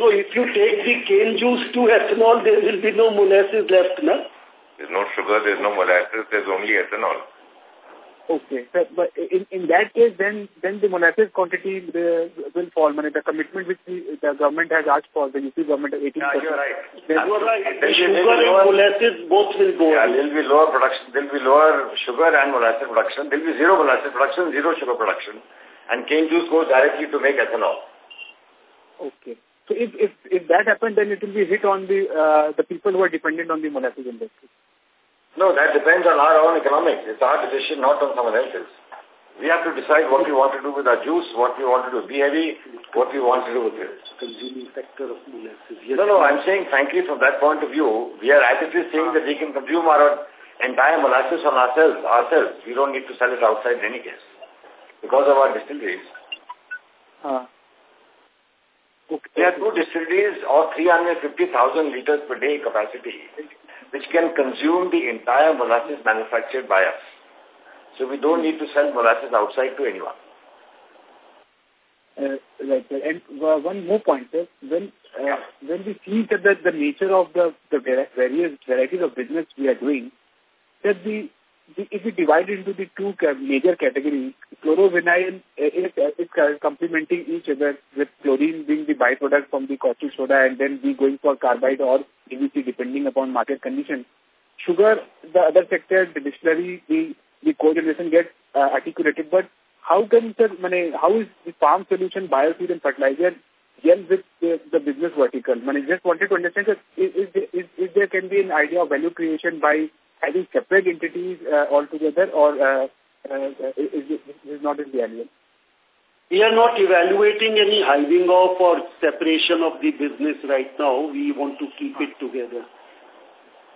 No, if you take the cane juice to ethanol, there will be no molasses left, no? There's no sugar, there's no molasses, there's only ethanol. Okay, so, but in, in that case, then then the molasses quantity uh, will fall. I mean, the commitment which the, the government has asked for, the UP government, 18%. Yeah, you're right. Then you're right. The sugar and molasses both will go. Yeah, there will be lower production. There will be lower sugar and molasses production. There will be zero molasses production, zero sugar production. And cane juice goes directly to make ethanol. Okay. So if, if, if that happens, then it will be hit on the uh, the people who are dependent on the molasses industry. No, that depends on our own economics. It's our decision, not on someone else's. We have to decide what we want to do with our juice, what we want to do. B-Heavy, what we want to do with it. Consuming factor of molasses. No, no, I'm saying, frankly, from that point of view, we are actively saying that we can consume our entire molasses on ourselves, ourselves. We don't need to sell it outside in any case because of our distilleries. Uh, okay. We have two distilleries of 350,000 liters per day capacity which can consume the entire molasses manufactured by us. So we don't need to sell molasses outside to anyone. Uh, right, and uh, one more point, sir. When uh, when we see that the, the nature of the the various varieties of business we are doing, that the if we divide into the two major categories, chlorovinyl eh, eh, eh, is, is complementing each other with chlorine being the byproduct from the caustic soda and then we going for carbide or PVC depending upon market conditions. Sugar, the other sector, the distillery, the, the cogeneration gets uh, articulated. But how can, sir, mane, how is the farm solution, biofuel and fertilizer gel with the, the business vertical? I just wanted to understand, sir, is, is, is, is there can be an idea of value creation by having separate entities uh, altogether or uh, uh, is, is, is not in the annual? We are not evaluating any hiving off or separation of the business right now. We want to keep it together.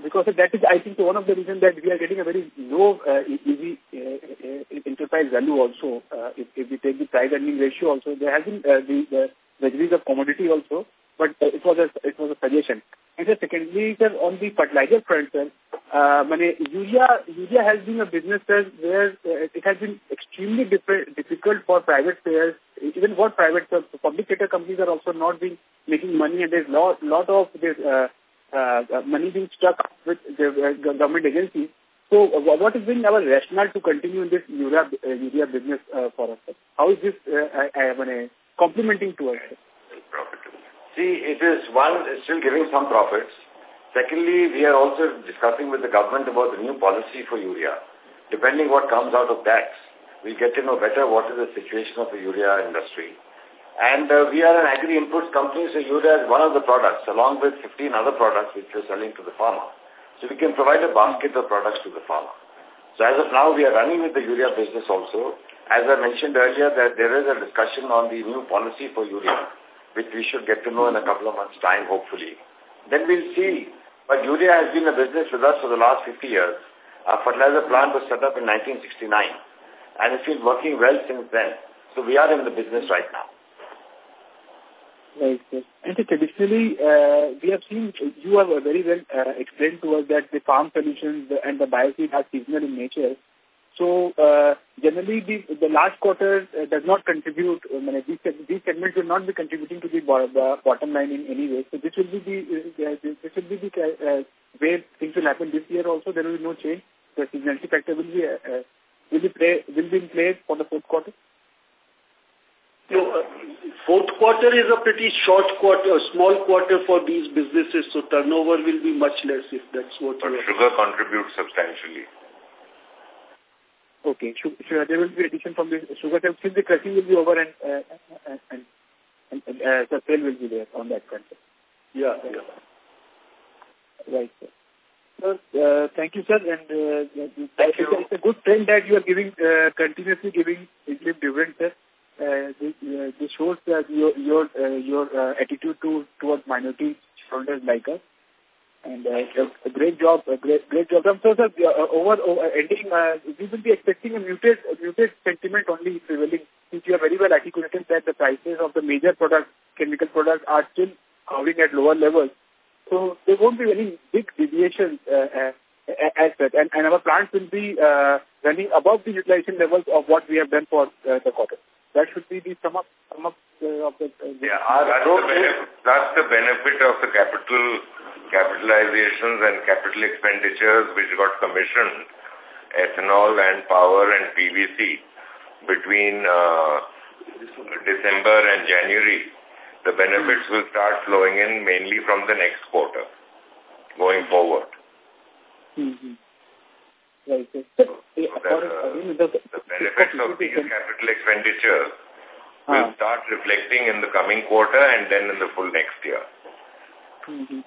Because that is, I think, one of the reasons that we are getting a very low uh, EV uh, enterprise value also. Uh, if, if we take the price earning ratio also, there has been uh, the, the vagaries of commodity also, but uh, it was a it was a suggestion. And then secondly, sir, on the fertilizer front, sir, uh, urea, urea has been a business sir, where uh, it has been extremely difficult for private players, even for private, uh, public sector companies are also not being making money and there's lot, lot of this, uh, uh, money being stuck with the uh, government agencies. So uh, what has been our rationale to continue in this urea, uh, urea business uh, for us? Sir? How is this uh, uh, uh, complementing to us? See, it is one, it's still giving some profits. Secondly, we are also discussing with the government about the new policy for urea. Depending what comes out of that, we'll get to know better what is the situation of the urea industry. And uh, we are an agri-inputs company, so urea is one of the products, along with 15 other products which we're selling to the farmer. So we can provide a basket of products to the farmer. So as of now, we are running with the urea business also. As I mentioned earlier, that there is a discussion on the new policy for urea, which we should get to know in a couple of months' time, hopefully. Then we'll see. But urea has been a business with us for the last 50 years. Our fertilizer plant was set up in 1969, and it's been working well since then. So we are in the business right now. Right. And traditionally, uh, we have seen, you have very well uh, explained to us that the farm solutions and the bioseed are seasonal in nature. So, uh, generally, the, the last quarter uh, does not contribute, I mean, these, these segments will not be contributing to the, the bottom line in any way. So, this will be the, uh, this will be the uh, way things will happen this year also. There will be no change. The seasonality factor will be, uh, will be, play, will be in place for the fourth quarter. No, uh, fourth quarter is a pretty short quarter, a small quarter for these businesses, so turnover will be much less if that's what but you sugar contributes substantially. Okay. Sure. There will be addition from the sugar sale since the crushing will be over and uh, and, and, and uh, the sale will be there on that front. Yeah. yeah. Right. Sir. Sir, uh, thank you, sir. And uh, thank you. It's a good trend that you are giving, uh, continuously giving interim dividend, sir. Uh, this, uh, this shows that your your uh, your uh, attitude to towards minority shareholders like us. And uh, a, great job, a great great job. So, sir, uh, over, over ending, uh, we will be expecting a muted a muted sentiment only prevailing. Since you are very well articulated that the prices of the major products, chemical products, are still hovering at lower levels. So there won't be any big deviations uh, uh, as such. And, and our plants will be uh, running above the utilization levels of what we have done for uh, the quarter. That should be the sum up, sum up of the... Uh, yeah, that's the, benefit, that's the benefit of the capital capitalizations and capital expenditures which got commissioned, ethanol and power and PVC between uh, December and January the benefits will start flowing in mainly from the next quarter going forward. Mm -hmm. Right. So, so the, the, the benefits of these capital expenditures. Will start reflecting in the coming quarter and then in the full next year. Mm -hmm.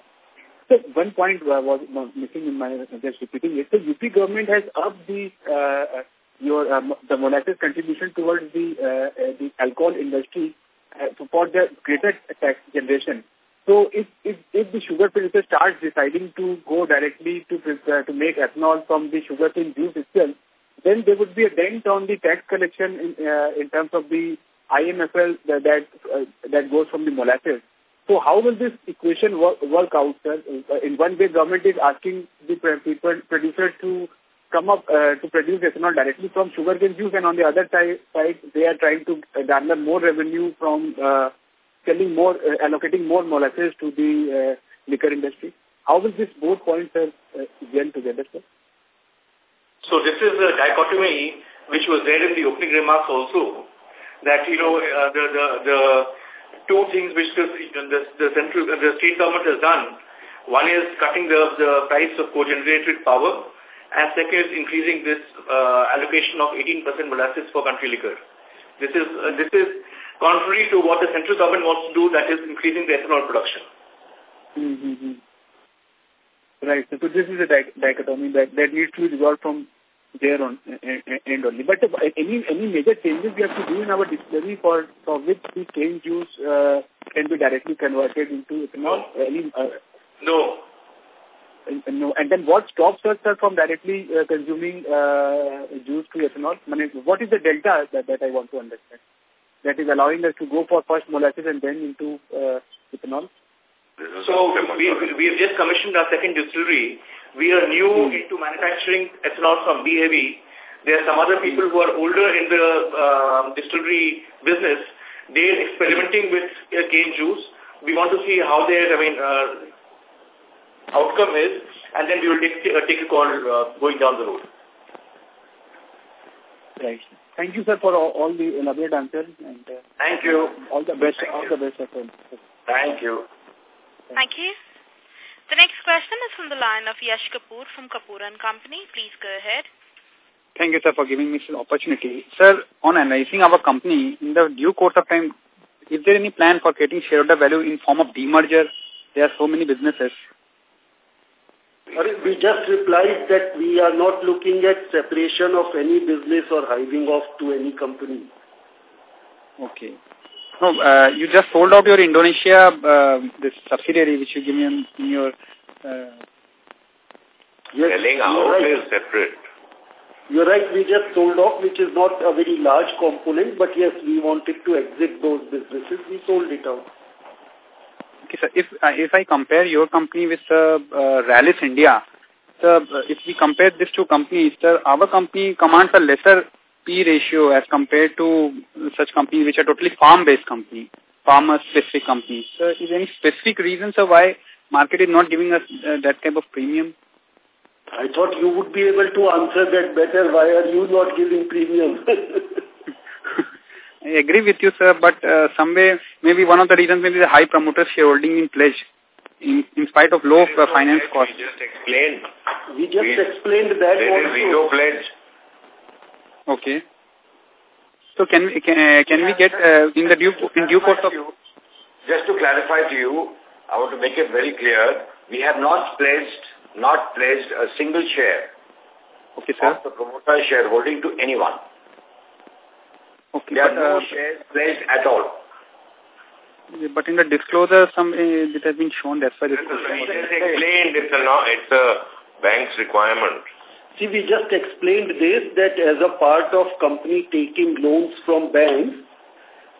So one point I was missing in my just repeating it. the UP government has upped the uh, your um, the molasses contribution towards the uh, the alcohol industry uh, for the greater tax generation. So if, if, if the sugar producer starts deciding to go directly to uh, to make ethanol from the sugar cane juice itself, then there would be a dent on the tax collection in, uh, in terms of the IMFL that that, uh, that goes from the molasses. So how will this equation work, work out, sir? Uh, in one way, government is asking the people producer to come up uh, to produce ethanol directly from sugarcane juice and on the other side, they are trying to garner more revenue from uh, selling more, uh, allocating more molasses to the uh, liquor industry. How will this both points uh, gel together, sir? So this is a dichotomy which was there in the opening remarks also, that, you know, uh, the, the, the two things which the, the, central, the state government has done. One is cutting the, the price of co-generated power and second is increasing this uh, allocation of 18% molasses for country liquor. This is uh, this is contrary to what the central government wants to do, that is increasing the ethanol production. Mm -hmm. Right. So this is a dichotomy that, that needs to be resolved from there on end only. But uh, any any major changes we have to do in our distillery for for which the cane juice uh, can be directly converted into ethanol? Any, uh, no. No. And then what stops us sir, from directly uh, consuming uh, juice to ethanol? I mean, what is the delta that, that I want to understand? That is allowing us to go for first molasses and then into uh, ethanol? So we, we have just commissioned our second distillery. We are new hmm. into manufacturing ethanol from B-Heavy. There are some other people who are older in the uh, distillery business. They're experimenting with uh, cane juice. We want to see how their I mean, uh, outcome is, and then we will take, uh, take a call uh, going down the road. Right. Thank you, sir, for all, all the elaborate answers. And, uh, Thank you. All the best. Thank all you. the best, sir. Thank you. Thank you. The next question is from the line of Yash Kapoor from Kapoor and Company. Please go ahead. Thank you, sir, for giving me this opportunity. Sir, on analyzing our company, in the due course of time, is there any plan for creating shareholder value in form of demerger? There are so many businesses. We just replied that we are not looking at separation of any business or hiving off to any company. Okay. No, uh, you just sold out your Indonesia, uh, this subsidiary which you give me in, in your... Uh... Yes, Selling out right. is separate. You're right, we just sold off, which is not a very large component, but yes, we wanted to exit those businesses. We sold it out. Okay, sir. If, uh, if I compare your company with uh, uh, Rallis India, sir, uh, if we compare these two companies, sir, our company commands a lesser P ratio as compared to such companies which are totally farm-based company, farmer-specific companies. Sir, is there any specific reasons of why market is not giving us uh, that type of premium? I thought you would be able to answer that better. Why are you not giving premium? I agree with you, sir, but uh, some way, maybe one of the reasons may be the high promoter shareholding in pledge, in, in spite of low uh, finance costs. We just explained. We just we, explained that There also. is zero pledge. Okay. So can we can, uh, can we get uh, in the due in due course of just to clarify to you, I want to make it very clear. We have not pledged not pledged a single share okay, sir. of the promoter shareholding to anyone. Okay, there but, are no uh, shares pledged at all. But in the disclosure, some uh, it has been shown that's why this It's explained. It's a, no, it's a bank's requirement. See, we just explained this, that as a part of company taking loans from banks,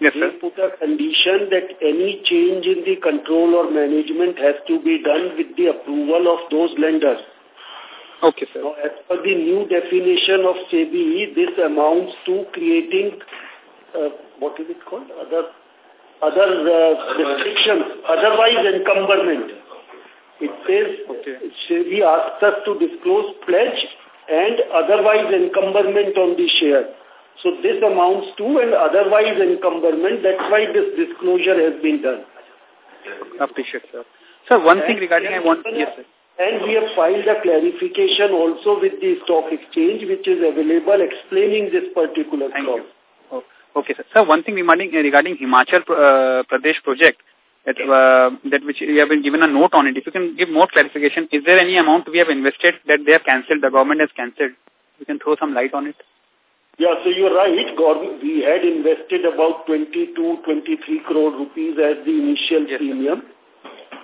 yes, sir. put a condition that any change in the control or management has to be done with the approval of those lenders. Okay, sir. Now, as per the new definition of SEBI, this amounts to creating, uh, what is it called? Other, other uh, restrictions, otherwise encumberment. It says, okay. SEBI asks us to disclose pledge and otherwise encumberment on the share. So this amounts to an otherwise encumberment. That's why this disclosure has been done. Appreciate, sir. Sir, one And thing regarding I want, yes, sir. And we have filed a clarification also with the stock exchange, which is available explaining this particular Thank clause. you. Oh, okay, sir. Sir, one thing regarding, regarding Himachal uh, Pradesh project, that, uh, that which we have been given a note on it. If you can give more clarification, is there any amount we have invested that they have cancelled, the government has cancelled? You can throw some light on it. Yeah, so you're right. Government, we had invested about 22, 23 crore rupees as the initial premium.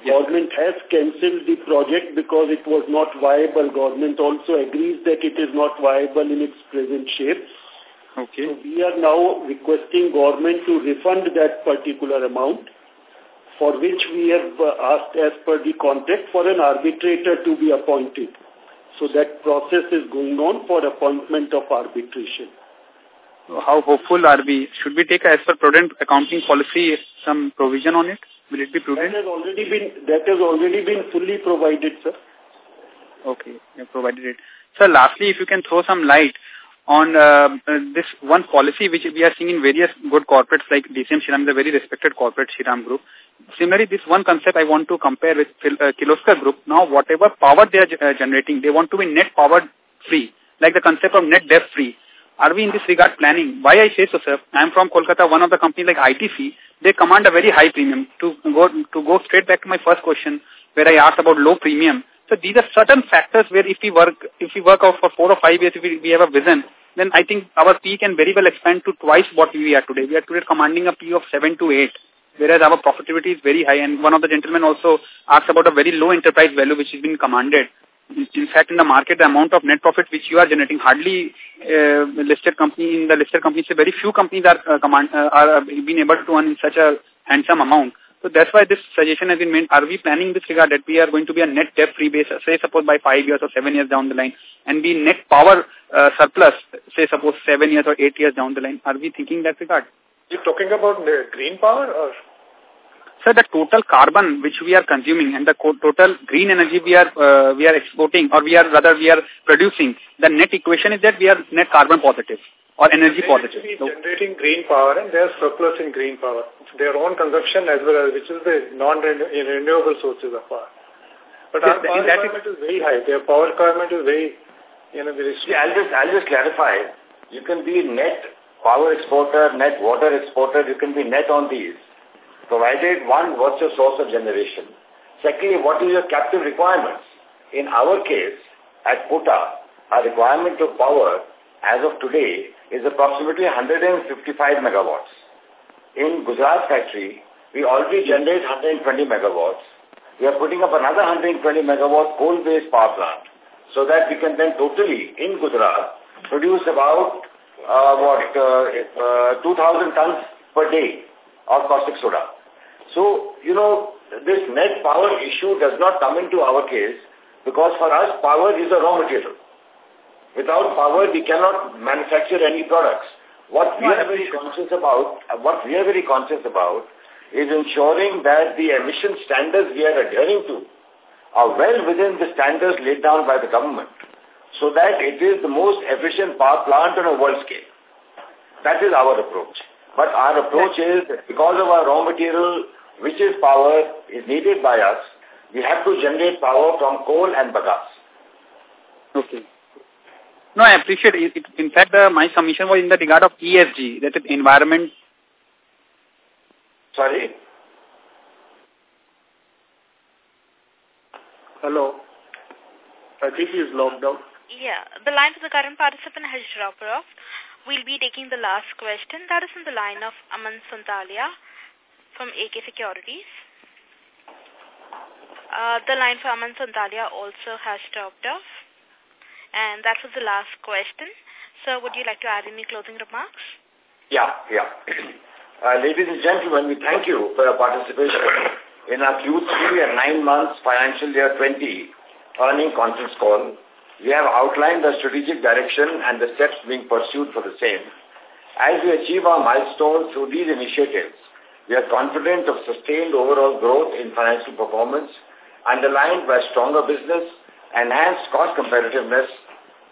Government has cancelled the project because it was not viable. Government also agrees that it is not viable in its present shape. Okay. So we are now requesting government to refund that particular amount for which we have uh, asked as per the contract for an arbitrator to be appointed. So that process is going on for appointment of arbitration. How hopeful are we? Should we take as per prudent accounting policy some provision on it? Will it be prudent? That has already been that has already been fully provided, sir. Okay, you provided it. Sir, lastly, if you can throw some light on uh, this one policy which we are seeing in various good corporates like DCM Shriram, the very respected corporate Shriram Group. Similarly, this one concept I want to compare with uh, Kirloskar Group. Now, whatever power they are uh, generating, they want to be net power free, like the concept of net debt free. Are we in this regard planning? Why I say so, sir? I am from Kolkata, one of the companies like ITC. They command a very high premium. To go to go straight back to my first question, where I asked about low premium. So these are certain factors where if we work if we work out for four or five years, if we, we have a vision, then I think our P can very well expand to twice what we are today. We are today commanding a P of seven to eight, whereas our profitability is very high. And one of the gentlemen also asked about a very low enterprise value which is being commanded. In fact, in the market, the amount of net profit which you are generating, hardly uh, listed company in the listed companies, very few companies are uh, command uh, are uh, being able to earn such a handsome amount. So that's why this suggestion has been made. Are we planning this regard that we are going to be a net debt-free base, say suppose by five years or seven years down the line, and be net power uh, surplus, say suppose seven years or eight years down the line? Are we thinking that regard? You're talking about the green power or? Sir, the total carbon which we are consuming and the total green energy we are uh, we are exporting or we are rather we are producing, the net equation is that we are net carbon positive or energy positive. Actually So, generating green power and there's surplus in green power. It's their own consumption as well as which is the non-renewable sources of power. But Yes, our power requirement is very high. Their power requirement is very, you know, very See, I'll just, I'll just clarify. You can be net power exporter, net water exporter, you can be net on these. Provided, one, what's your source of generation? Secondly, what is your captive requirements? In our case, at Kota, our requirement of power as of today is approximately 155 megawatts. In Gujarat factory, we already generate 120 megawatts. We are putting up another 120 megawatt coal-based power plant so that we can then totally, in Gujarat, produce about, uh, what, uh, uh, 2,000 tons per day of caustic soda. So, you know, this net power issue does not come into our case because for us, power is a raw material. Without power, we cannot manufacture any products. What we are very conscious about, what we are very conscious about is ensuring that the emission standards we are adhering to are well within the standards laid down by the government so that it is the most efficient power plant on a world scale. That is our approach. But our approach is that because of our raw material, which is power, is needed by us, we have to generate power from coal and bagasse. okay. No, I appreciate it. it in fact, uh, my submission was in the regard of ESG, that is environment. Sorry? Hello. I think he's locked out. Yeah, the line for the current participant has dropped off. We'll be taking the last question. That is in the line of Aman Sonthalia from AK Securities. Uh, the line for Aman Sonthalia also has dropped off. And that was the last question. Sir, would you like to add any closing remarks? Yeah, yeah. Uh, ladies and gentlemen, we thank you for your participation in our Q3 and 9 months financial year 20 earning conference call. We have outlined the strategic direction and the steps being pursued for the same. As we achieve our milestones through these initiatives, we are confident of sustained overall growth in financial performance, underlined by stronger business, enhanced cost competitiveness,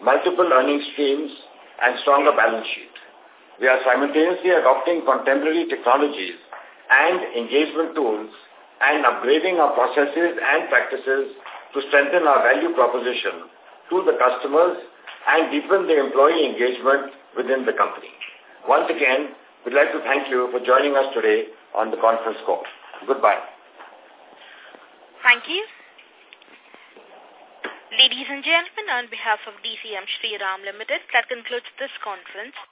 multiple earning streams, and stronger balance sheet. We are simultaneously adopting contemporary technologies and engagement tools and upgrading our processes and practices to strengthen our value proposition to the customers and deepen the employee engagement within the company. Once again, we'd like to thank you for joining us today on the conference call. Goodbye. Thank you. Ladies and gentlemen, on behalf of DCM Shriram Limited, that concludes this conference.